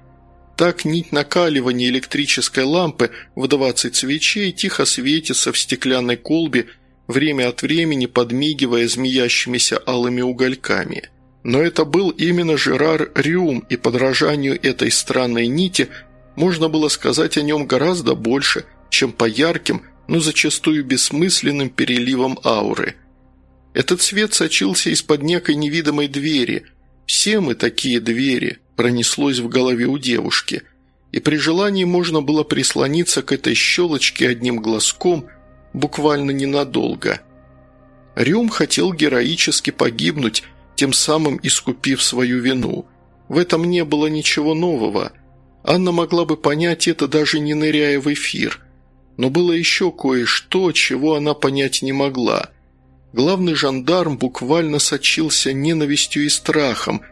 Так нить накаливания электрической лампы в 20 свечей тихо светится в стеклянной колбе, время от времени подмигивая змеящимися алыми угольками. Но это был именно Жерар Рюм, и подражанию этой странной нити можно было сказать о нем гораздо больше, чем по ярким, но зачастую бессмысленным переливам ауры. Этот свет сочился из-под некой невидимой двери. Все мы такие двери, пронеслось в голове у девушки. И при желании можно было прислониться к этой щелочке одним глазком, буквально ненадолго. Рюм хотел героически погибнуть, тем самым искупив свою вину. В этом не было ничего нового. Анна могла бы понять это, даже не ныряя в эфир. Но было еще кое-что, чего она понять не могла. Главный жандарм буквально сочился ненавистью и страхом,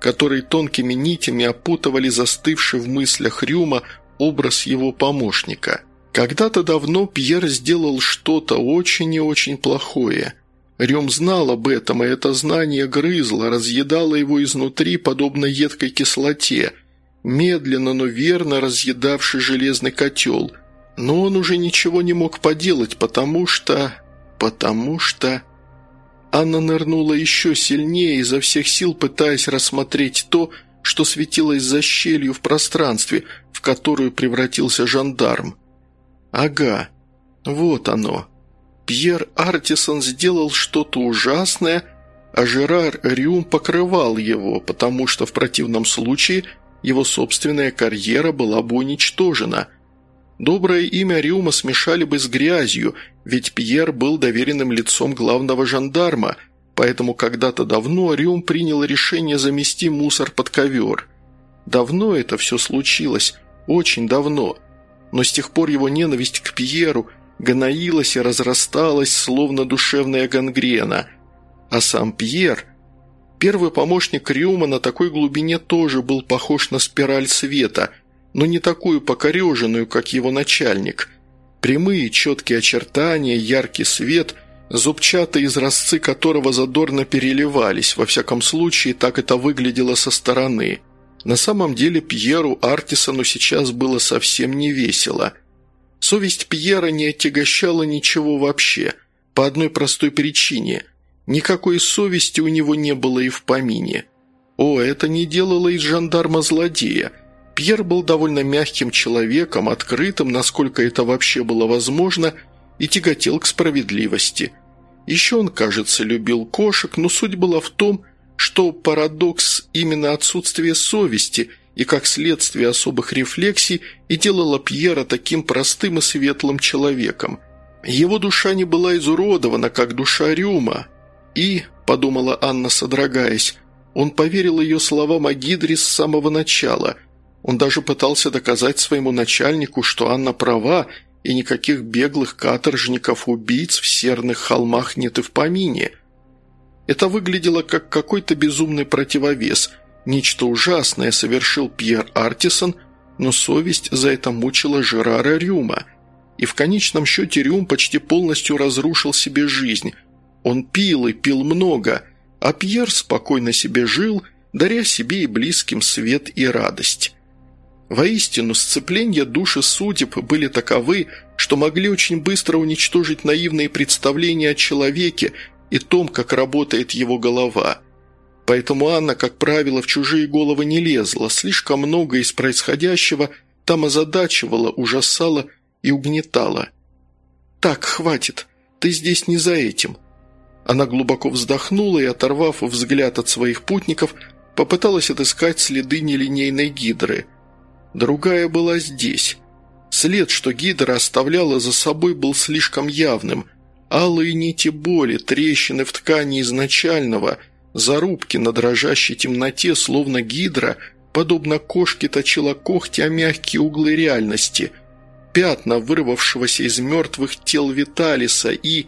которые тонкими нитями опутывали застывший в мыслях Рюма образ его помощника. Когда-то давно Пьер сделал что-то очень и очень плохое – Рем знал об этом, и это знание грызло, разъедало его изнутри, подобно едкой кислоте, медленно, но верно разъедавший железный котел. Но он уже ничего не мог поделать, потому что... потому что... Анна нырнула еще сильнее, изо всех сил пытаясь рассмотреть то, что светилось за щелью в пространстве, в которую превратился жандарм. «Ага, вот оно». Пьер Артисон сделал что-то ужасное, а Жерар Рюм покрывал его, потому что в противном случае его собственная карьера была бы уничтожена. Доброе имя Рюма смешали бы с грязью, ведь Пьер был доверенным лицом главного жандарма, поэтому когда-то давно Рюм принял решение замести мусор под ковер. Давно это все случилось, очень давно. Но с тех пор его ненависть к Пьеру – гноилась и разрасталась, словно душевная гангрена. А сам Пьер, первый помощник Рюма на такой глубине тоже был похож на спираль света, но не такую покореженную, как его начальник. Прямые четкие очертания, яркий свет, зубчатые изразцы которого задорно переливались, во всяком случае так это выглядело со стороны. На самом деле Пьеру Артисону сейчас было совсем не весело – Совесть Пьера не отягощала ничего вообще, по одной простой причине. Никакой совести у него не было и в помине. О, это не делало из жандарма злодея. Пьер был довольно мягким человеком, открытым, насколько это вообще было возможно, и тяготел к справедливости. Еще он, кажется, любил кошек, но суть была в том, что парадокс именно отсутствия совести – и как следствие особых рефлексий и делала Пьера таким простым и светлым человеком. Его душа не была изуродована, как душа Рюма. И, подумала Анна, содрогаясь, он поверил ее словам о Гидре с самого начала. Он даже пытался доказать своему начальнику, что Анна права, и никаких беглых каторжников-убийц в серных холмах нет и в помине. Это выглядело как какой-то безумный противовес – Нечто ужасное совершил Пьер Артисон, но совесть за это мучила Жерара Рюма. И в конечном счете Рюм почти полностью разрушил себе жизнь. Он пил и пил много, а Пьер спокойно себе жил, даря себе и близким свет и радость. Воистину, сцепления души судеб были таковы, что могли очень быстро уничтожить наивные представления о человеке и том, как работает его голова – Поэтому Анна, как правило, в чужие головы не лезла, слишком много из происходящего там озадачивала, ужасала и угнетала. «Так, хватит, ты здесь не за этим». Она глубоко вздохнула и, оторвав взгляд от своих путников, попыталась отыскать следы нелинейной гидры. Другая была здесь. След, что гидра оставляла за собой, был слишком явным. Алые нити боли, трещины в ткани изначального – Зарубки на дрожащей темноте, словно гидра, подобно кошке точила когти о мягкие углы реальности, пятна вырвавшегося из мертвых тел Виталиса и...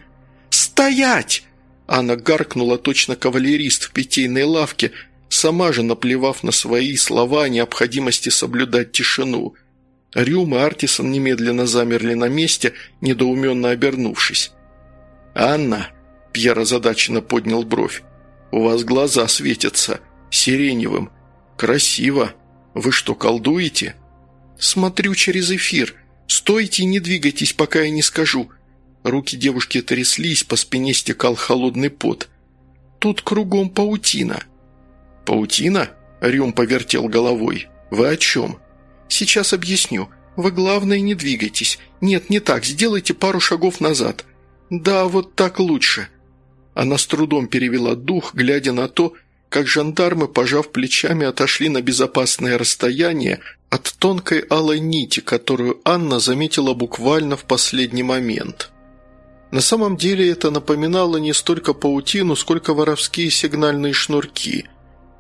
«Стоять!» Она гаркнула точно кавалерист в питейной лавке, сама же наплевав на свои слова о необходимости соблюдать тишину. Рюм и Артисон немедленно замерли на месте, недоуменно обернувшись. «Анна!» – Пьер озадаченно поднял бровь. «У вас глаза светятся. Сиреневым. Красиво. Вы что, колдуете?» «Смотрю через эфир. Стойте и не двигайтесь, пока я не скажу. Руки девушки тряслись, по спине стекал холодный пот. «Тут кругом паутина». «Паутина?» – Рюм повертел головой. «Вы о чем?» «Сейчас объясню. Вы, главное, не двигайтесь. Нет, не так, сделайте пару шагов назад. Да, вот так лучше». Она с трудом перевела дух, глядя на то, как жандармы, пожав плечами, отошли на безопасное расстояние от тонкой алой нити, которую Анна заметила буквально в последний момент. На самом деле это напоминало не столько паутину, сколько воровские сигнальные шнурки.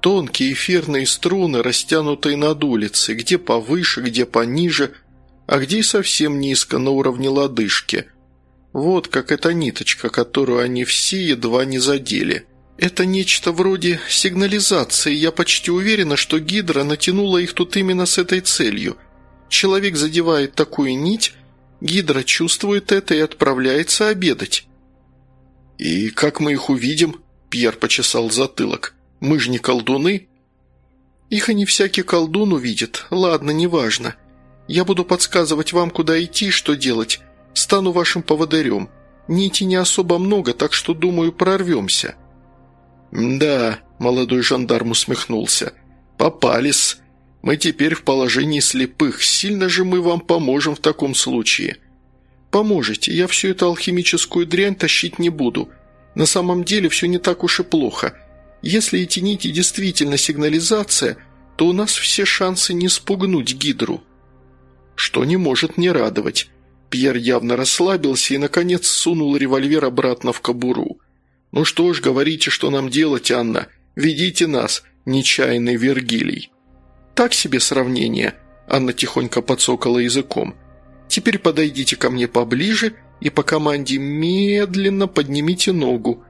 Тонкие эфирные струны, растянутые над улицей, где повыше, где пониже, а где и совсем низко, на уровне лодыжки. Вот как эта ниточка, которую они все едва не задели. Это нечто вроде сигнализации, я почти уверена, что Гидра натянула их тут именно с этой целью. Человек задевает такую нить, Гидра чувствует это и отправляется обедать». «И как мы их увидим?» – Пьер почесал затылок. «Мы же не колдуны?» «Их и не всякий колдун увидит. Ладно, неважно. Я буду подсказывать вам, куда идти что делать. Стану вашим поводырем. Нити не особо много, так что, думаю, прорвемся». «Да», – молодой жандарм усмехнулся. «Попались. Мы теперь в положении слепых. Сильно же мы вам поможем в таком случае». «Поможете. Я всю эту алхимическую дрянь тащить не буду. На самом деле все не так уж и плохо. Если эти нити действительно сигнализация, то у нас все шансы не спугнуть Гидру». Что не может не радовать. Пьер явно расслабился и, наконец, сунул револьвер обратно в кобуру. «Ну что ж, говорите, что нам делать, Анна. Ведите нас, нечаянный Вергилий». «Так себе сравнение», – Анна тихонько подсокала языком. «Теперь подойдите ко мне поближе и по команде медленно поднимите ногу».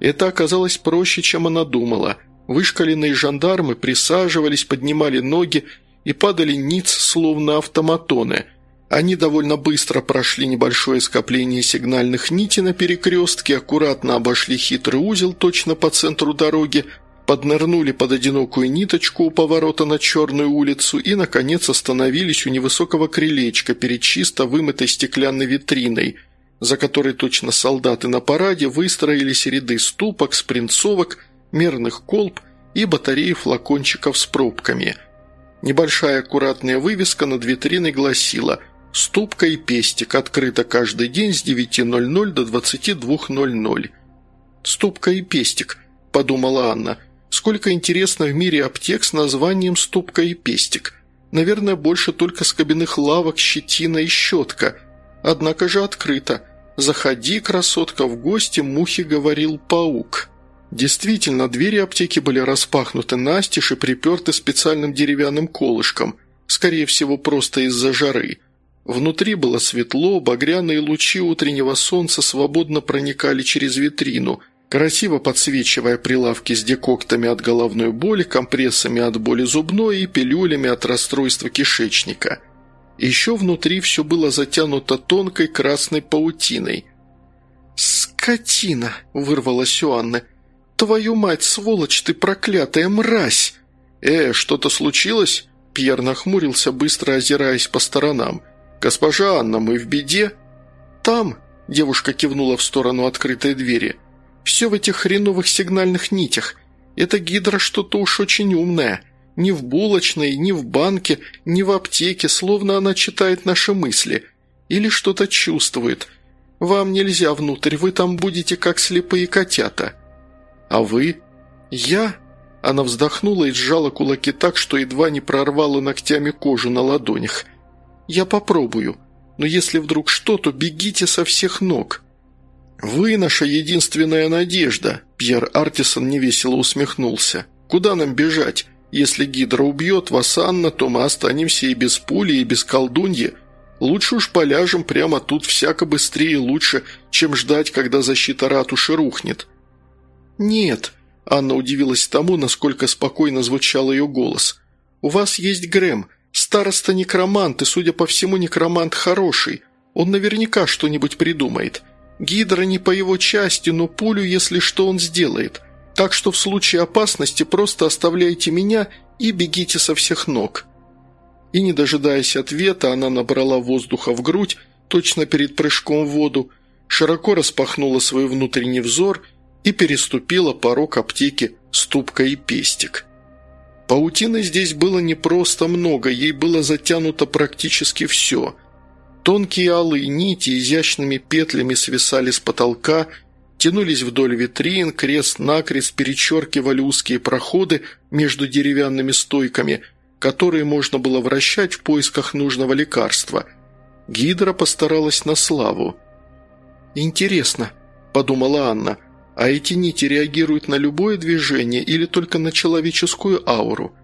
Это оказалось проще, чем она думала. Вышкаленные жандармы присаживались, поднимали ноги и падали ниц, словно автоматоны. Они довольно быстро прошли небольшое скопление сигнальных нитей на перекрестке, аккуратно обошли хитрый узел точно по центру дороги, поднырнули под одинокую ниточку у поворота на черную улицу и, наконец, остановились у невысокого крылечка перед чисто вымытой стеклянной витриной, за которой точно солдаты на параде выстроились ряды ступок, спринцовок, мерных колб и батареи флакончиков с пробками. Небольшая аккуратная вывеска над витриной гласила «Ступка и пестик. Открыто каждый день с 9.00 до 22.00». «Ступка и пестик», – подумала Анна – Сколько интересно в мире аптек с названием «Ступка и пестик». Наверное, больше только скобяных лавок, щетина и щетка. Однако же открыто. «Заходи, красотка, в гости», – мухи говорил паук. Действительно, двери аптеки были распахнуты настежь и приперты специальным деревянным колышком, скорее всего, просто из-за жары. Внутри было светло, багряные лучи утреннего солнца свободно проникали через витрину – красиво подсвечивая прилавки с декоктами от головной боли, компрессами от боли зубной и пилюлями от расстройства кишечника. Еще внутри все было затянуто тонкой красной паутиной. «Скотина!» – вырвалась у Анны. «Твою мать, сволочь ты проклятая мразь!» «Э, что-то случилось?» Пьер нахмурился, быстро озираясь по сторонам. «Госпожа Анна, мы в беде?» «Там!» – девушка кивнула в сторону открытой двери – все в этих хреновых сигнальных нитях. Эта гидра что-то уж очень умная. Ни в булочной, ни в банке, ни в аптеке, словно она читает наши мысли. Или что-то чувствует. Вам нельзя внутрь, вы там будете как слепые котята. А вы? Я? Она вздохнула и сжала кулаки так, что едва не прорвала ногтями кожу на ладонях. Я попробую. Но если вдруг что, то бегите со всех ног. «Вы наша единственная надежда», – Пьер Артисон невесело усмехнулся. «Куда нам бежать? Если Гидра убьет вас, Анна, то мы останемся и без пули, и без колдуньи. Лучше уж поляжем прямо тут всяко быстрее и лучше, чем ждать, когда защита ратуши рухнет». «Нет», – Анна удивилась тому, насколько спокойно звучал ее голос. «У вас есть Грэм, староста некромант, и, судя по всему, некромант хороший. Он наверняка что-нибудь придумает. Гидра не по его части, но пулю, если что, он сделает. Так что в случае опасности просто оставляйте меня и бегите со всех ног». И, не дожидаясь ответа, она набрала воздуха в грудь, точно перед прыжком в воду, широко распахнула свой внутренний взор и переступила порог аптеки ступка и пестик. Паутины здесь было не просто много, ей было затянуто практически все. Тонкие алые нити изящными петлями свисали с потолка – тянулись вдоль витрин, крест-накрест перечеркивали узкие проходы между деревянными стойками, которые можно было вращать в поисках нужного лекарства. Гидра постаралась на славу. «Интересно», – подумала Анна, – «а эти нити реагируют на любое движение или только на человеческую ауру?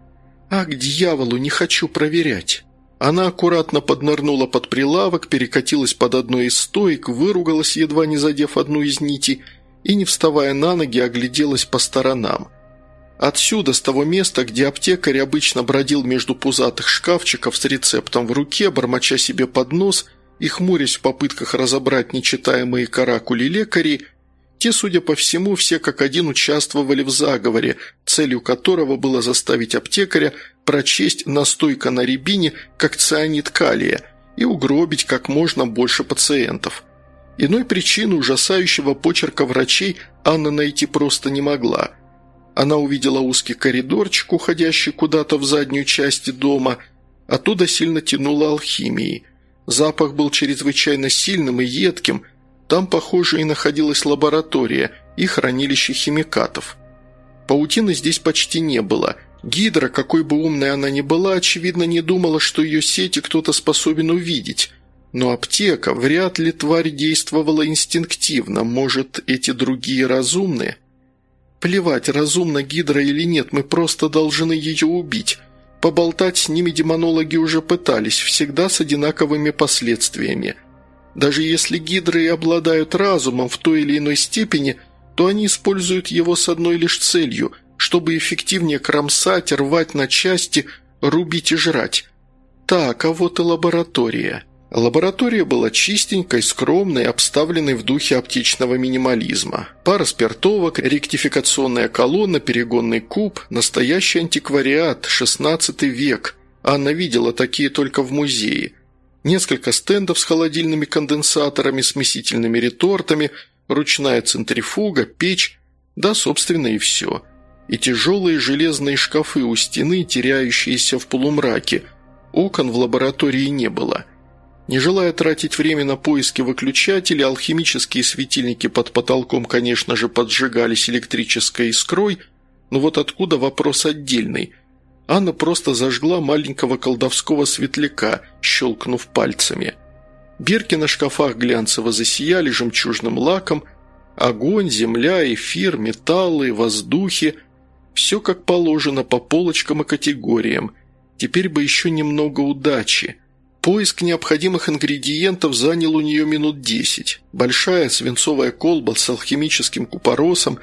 А к дьяволу не хочу проверять». Она аккуратно поднырнула под прилавок, перекатилась под одной из стоек, выругалась, едва не задев одну из нитей, и, не вставая на ноги, огляделась по сторонам. Отсюда, с того места, где аптекарь обычно бродил между пузатых шкафчиков с рецептом в руке, бормоча себе под нос и хмурясь в попытках разобрать нечитаемые каракули лекарей, те, судя по всему, все как один участвовали в заговоре, целью которого было заставить аптекаря прочесть настойка на рябине как цианид калия и угробить как можно больше пациентов. Иной причины ужасающего почерка врачей Анна найти просто не могла. Она увидела узкий коридорчик, уходящий куда-то в заднюю часть дома, оттуда сильно тянуло алхимией. Запах был чрезвычайно сильным и едким – там, похоже, и находилась лаборатория и хранилище химикатов. Паутины здесь почти не было. Гидра, какой бы умной она ни была, очевидно, не думала, что ее сети кто-то способен увидеть. Но аптека, вряд ли тварь действовала инстинктивно, может, эти другие разумные? Плевать, разумна Гидра или нет, мы просто должны ее убить. Поболтать с ними демонологи уже пытались, всегда с одинаковыми последствиями – даже если гидры обладают разумом в той или иной степени, то они используют его с одной лишь целью, чтобы эффективнее кромсать, рвать на части, рубить и жрать. Так, а вот и лаборатория. Лаборатория была чистенькой, скромной, обставленной в духе оптичного минимализма. Пара спиртовок, ректификационная колонна, перегонный куб, настоящий антиквариат, 16 век. Анна видела такие только в музее – Несколько стендов с холодильными конденсаторами, смесительными ретортами, ручная центрифуга, печь, да, собственно, и все. И тяжелые железные шкафы у стены, теряющиеся в полумраке. Окон в лаборатории не было. Не желая тратить время на поиски выключателей, алхимические светильники под потолком, конечно же, поджигались электрической искрой, но вот откуда вопрос отдельный. Анна просто зажгла маленького колдовского светляка, щелкнув пальцами. Бирки на шкафах глянцево засияли жемчужным лаком. Огонь, земля, эфир, металлы, воздухи – все как положено по полочкам и категориям. Теперь бы еще немного удачи. Поиск необходимых ингредиентов занял у нее минут десять. Большая свинцовая колба с алхимическим купоросом,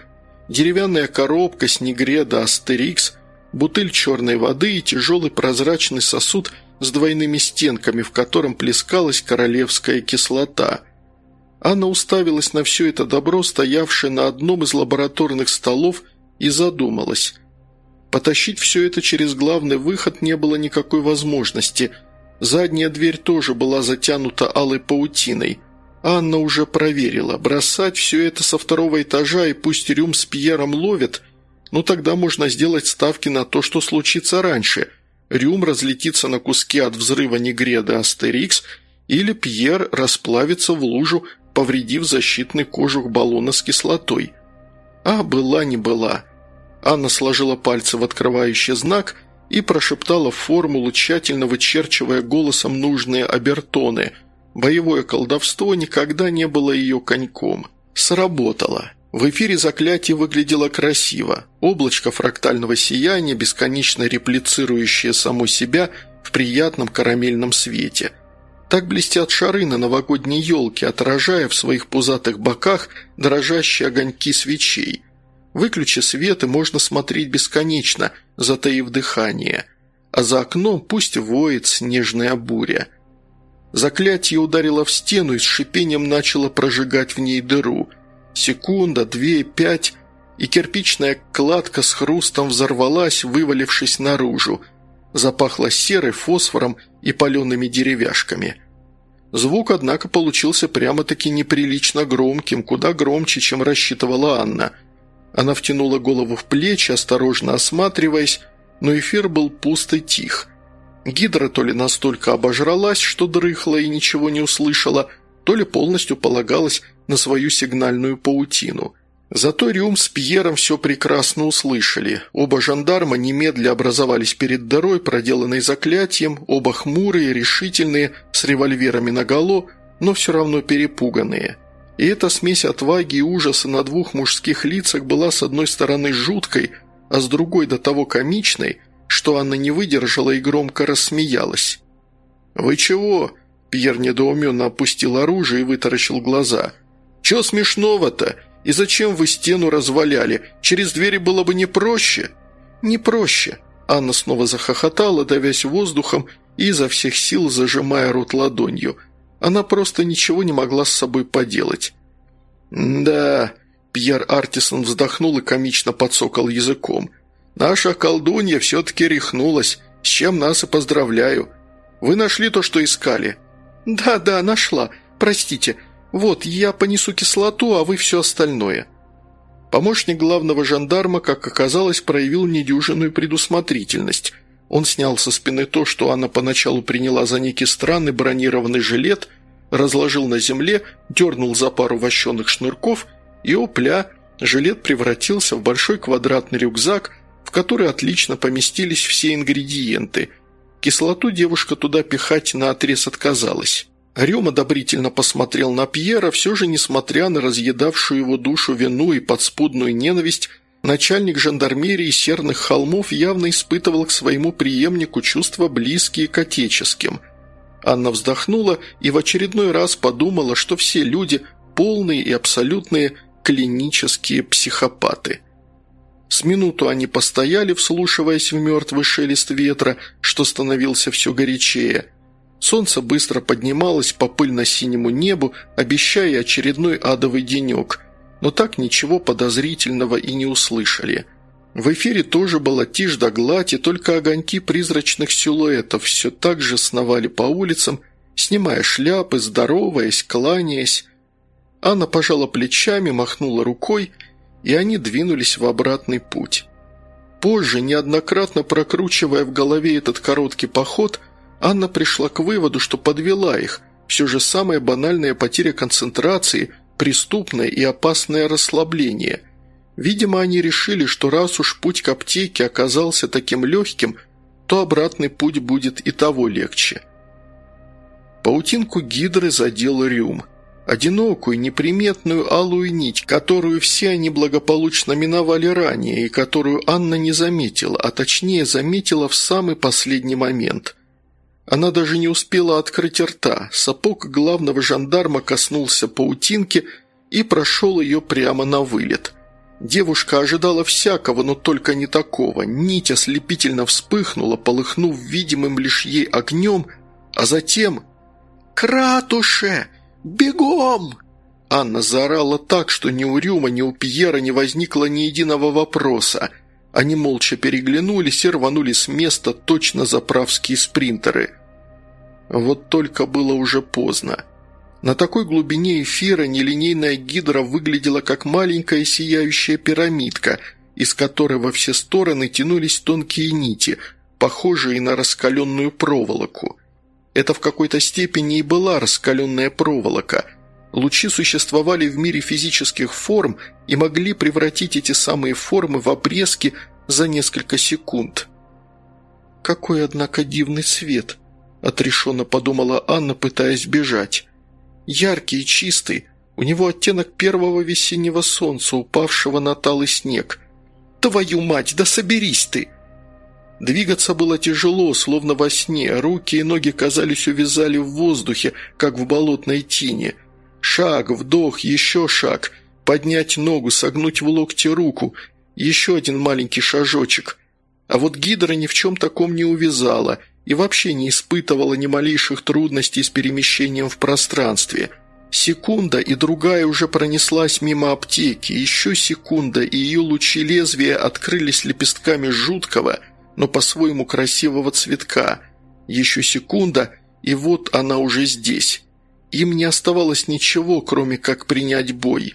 деревянная коробка с негреда Астерикс – бутыль черной воды и тяжелый прозрачный сосуд с двойными стенками, в котором плескалась королевская кислота. Анна уставилась на все это добро, стоявшее на одном из лабораторных столов, и задумалась. Потащить все это через главный выход не было никакой возможности. Задняя дверь тоже была затянута алой паутиной. Анна уже проверила. Бросать все это со второго этажа и пусть Рюм с Пьером ловят – ну тогда можно сделать ставки на то, что случится раньше. Рюм разлетится на куски от взрыва Негреда Астерикс, или Пьер расплавится в лужу, повредив защитный кожух баллона с кислотой. А была не была. Анна сложила пальцы в открывающий знак и прошептала формулу, тщательно вычерчивая голосом нужные обертоны. Боевое колдовство никогда не было ее коньком. Сработало. В эфире заклятие выглядело красиво. Облачко фрактального сияния, бесконечно реплицирующее само себя в приятном карамельном свете. Так блестят шары на новогодней елке, отражая в своих пузатых боках дрожащие огоньки свечей. Выключи свет, и можно смотреть бесконечно, затаив дыхание. А за окном пусть воет снежная буря. Заклятие ударило в стену и с шипением начало прожигать в ней дыру – Секунда, две, пять, и кирпичная кладка с хрустом взорвалась, вывалившись наружу. Запахло серой, фосфором и палеными деревяшками. Звук, однако, получился прямо-таки неприлично громким, куда громче, чем рассчитывала Анна. Она втянула голову в плечи, осторожно осматриваясь, но эфир был пуст и тих. Гидра то ли настолько обожралась, что дрыхла и ничего не услышала, то ли полностью полагалась на свою сигнальную паутину. Зато Рюм с Пьером все прекрасно услышали. Оба жандарма немедля образовались перед дырой, проделанной заклятием, оба хмурые, решительные, с револьверами наголо, но все равно перепуганные. И эта смесь отваги и ужаса на двух мужских лицах была с одной стороны жуткой, а с другой до того комичной, что Анна не выдержала и громко рассмеялась. «Вы чего?» Пьер недоуменно опустил оружие и вытаращил глаза – «Чего смешного-то? И зачем вы стену разваляли? Через двери было бы не проще?» «Не проще». Анна снова захохотала, давясь воздухом и изо всех сил зажимая рот ладонью. Она просто ничего не могла с собой поделать. «Да...» Пьер Артисон вздохнул и комично подсокал языком. «Наша колдунья все-таки рехнулась, с чем нас и поздравляю. Вы нашли то, что искали?» «Да-да, нашла. Простите, «Вот, я понесу кислоту, а вы все остальное». Помощник главного жандарма, как оказалось, проявил недюжинную предусмотрительность. Он снял со спины то, что Анна поначалу приняла за некий странный бронированный жилет, разложил на земле, дернул за пару вощеных шнурков и, опля, жилет превратился в большой квадратный рюкзак, в который отлично поместились все ингредиенты. Кислоту девушка туда пихать на отрез отказалась. Рем одобрительно посмотрел на Пьера, все же, несмотря на разъедавшую его душу вину и подспудную ненависть, начальник жандармерии Серных холмов явно испытывал к своему преемнику чувства близкие к отеческим. Анна вздохнула и в очередной раз подумала, что все люди – полные и абсолютные клинические психопаты. С минуту они постояли, вслушиваясь в мертвый шелест ветра, что становился все горячее – Солнце быстро поднималось по пыльно-синему небу, обещая очередной адовый денек, но так ничего подозрительного и не услышали. В эфире тоже была тишь да гладь, и только огоньки призрачных силуэтов все так же сновали по улицам, снимая шляпы, здороваясь, кланяясь. Анна пожала плечами, махнула рукой, и они двинулись в обратный путь. Позже, неоднократно прокручивая в голове этот короткий поход, Анна пришла к выводу, что подвела их. Все же самая банальная потеря концентрации, преступное и опасное расслабление. Видимо, они решили, что раз уж путь к аптеке оказался таким легким, то обратный путь будет и того легче. Паутинку гидры задел Рюм. Одинокую, неприметную алую нить, которую все они благополучно миновали ранее и которую Анна не заметила, а точнее заметила в самый последний момент. Она даже не успела открыть рта. Сапог главного жандарма коснулся паутинки и прошел ее прямо на вылет. Девушка ожидала всякого, но только не такого. Нить ослепительно вспыхнула, полыхнув видимым лишь ей огнем, а затем... «Кратуше! Бегом!» Анна заорала так, что ни у Рюма, ни у Пьера не возникло ни единого вопроса. Они молча переглянулись и рванули с места точно заправские спринтеры. Вот только было уже поздно. На такой глубине эфира нелинейная гидра выглядела как маленькая сияющая пирамидка, из которой во все стороны тянулись тонкие нити, похожие на раскаленную проволоку. Это в какой-то степени и была раскаленная проволока. Лучи существовали в мире физических форм и могли превратить эти самые формы в обрезки за несколько секунд. «Какой, однако, дивный свет!» – отрешенно подумала Анна, пытаясь бежать. «Яркий и чистый, У него оттенок первого весеннего солнца, упавшего на талый снег. «Твою мать, да соберись ты!» Двигаться было тяжело, словно во сне, руки и ноги, казались, увязали в воздухе, как в болотной тине. Шаг, вдох, еще шаг, поднять ногу, согнуть в локте руку, еще один маленький шажочек. А вот гидра ни в чем таком не увязала и вообще не испытывала ни малейших трудностей с перемещением в пространстве. Секунда, и другая уже пронеслась мимо аптеки, еще секунда, и ее лучи лезвия открылись лепестками жуткого – но по-своему красивого цветка. Еще секунда, и вот она уже здесь. Им не оставалось ничего, кроме как принять бой.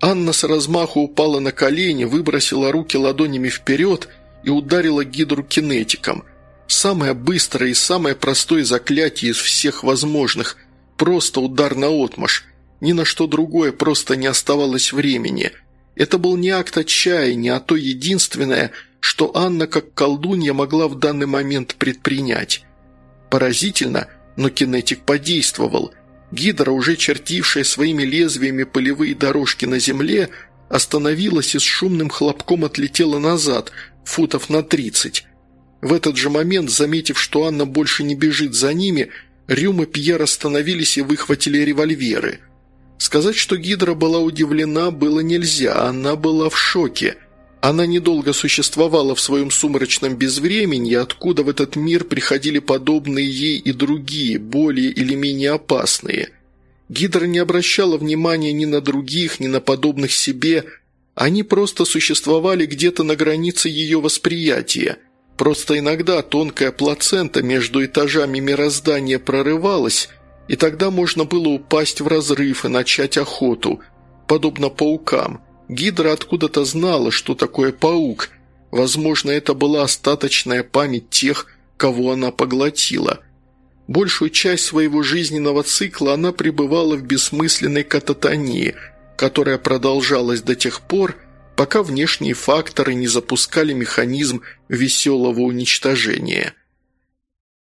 Анна с размаху упала на колени, выбросила руки ладонями вперед и ударила гидру кинетиком. Самое быстрое и самое простое заклятие из всех возможных. Просто удар на отмаш. Ни на что другое просто не оставалось времени. Это был не акт отчаяния, а то единственное – что Анна как колдунья могла в данный момент предпринять. Поразительно, но кинетик подействовал. Гидра, уже чертившая своими лезвиями полевые дорожки на земле, остановилась и с шумным хлопком отлетела назад, футов на тридцать. В этот же момент, заметив, что Анна больше не бежит за ними, Рюм и Пьер остановились и выхватили револьверы. Сказать, что Гидра была удивлена, было нельзя, она была в шоке – она недолго существовала в своем сумрачном безвременье, откуда в этот мир приходили подобные ей и другие, более или менее опасные. Гидра не обращала внимания ни на других, ни на подобных себе, они просто существовали где-то на границе ее восприятия. Просто иногда тонкая плацента между этажами мироздания прорывалась, и тогда можно было упасть в разрыв и начать охоту, подобно паукам – Гидра откуда-то знала, что такое паук. Возможно, это была остаточная память тех, кого она поглотила. Большую часть своего жизненного цикла она пребывала в бессмысленной кататонии, которая продолжалась до тех пор, пока внешние факторы не запускали механизм веселого уничтожения –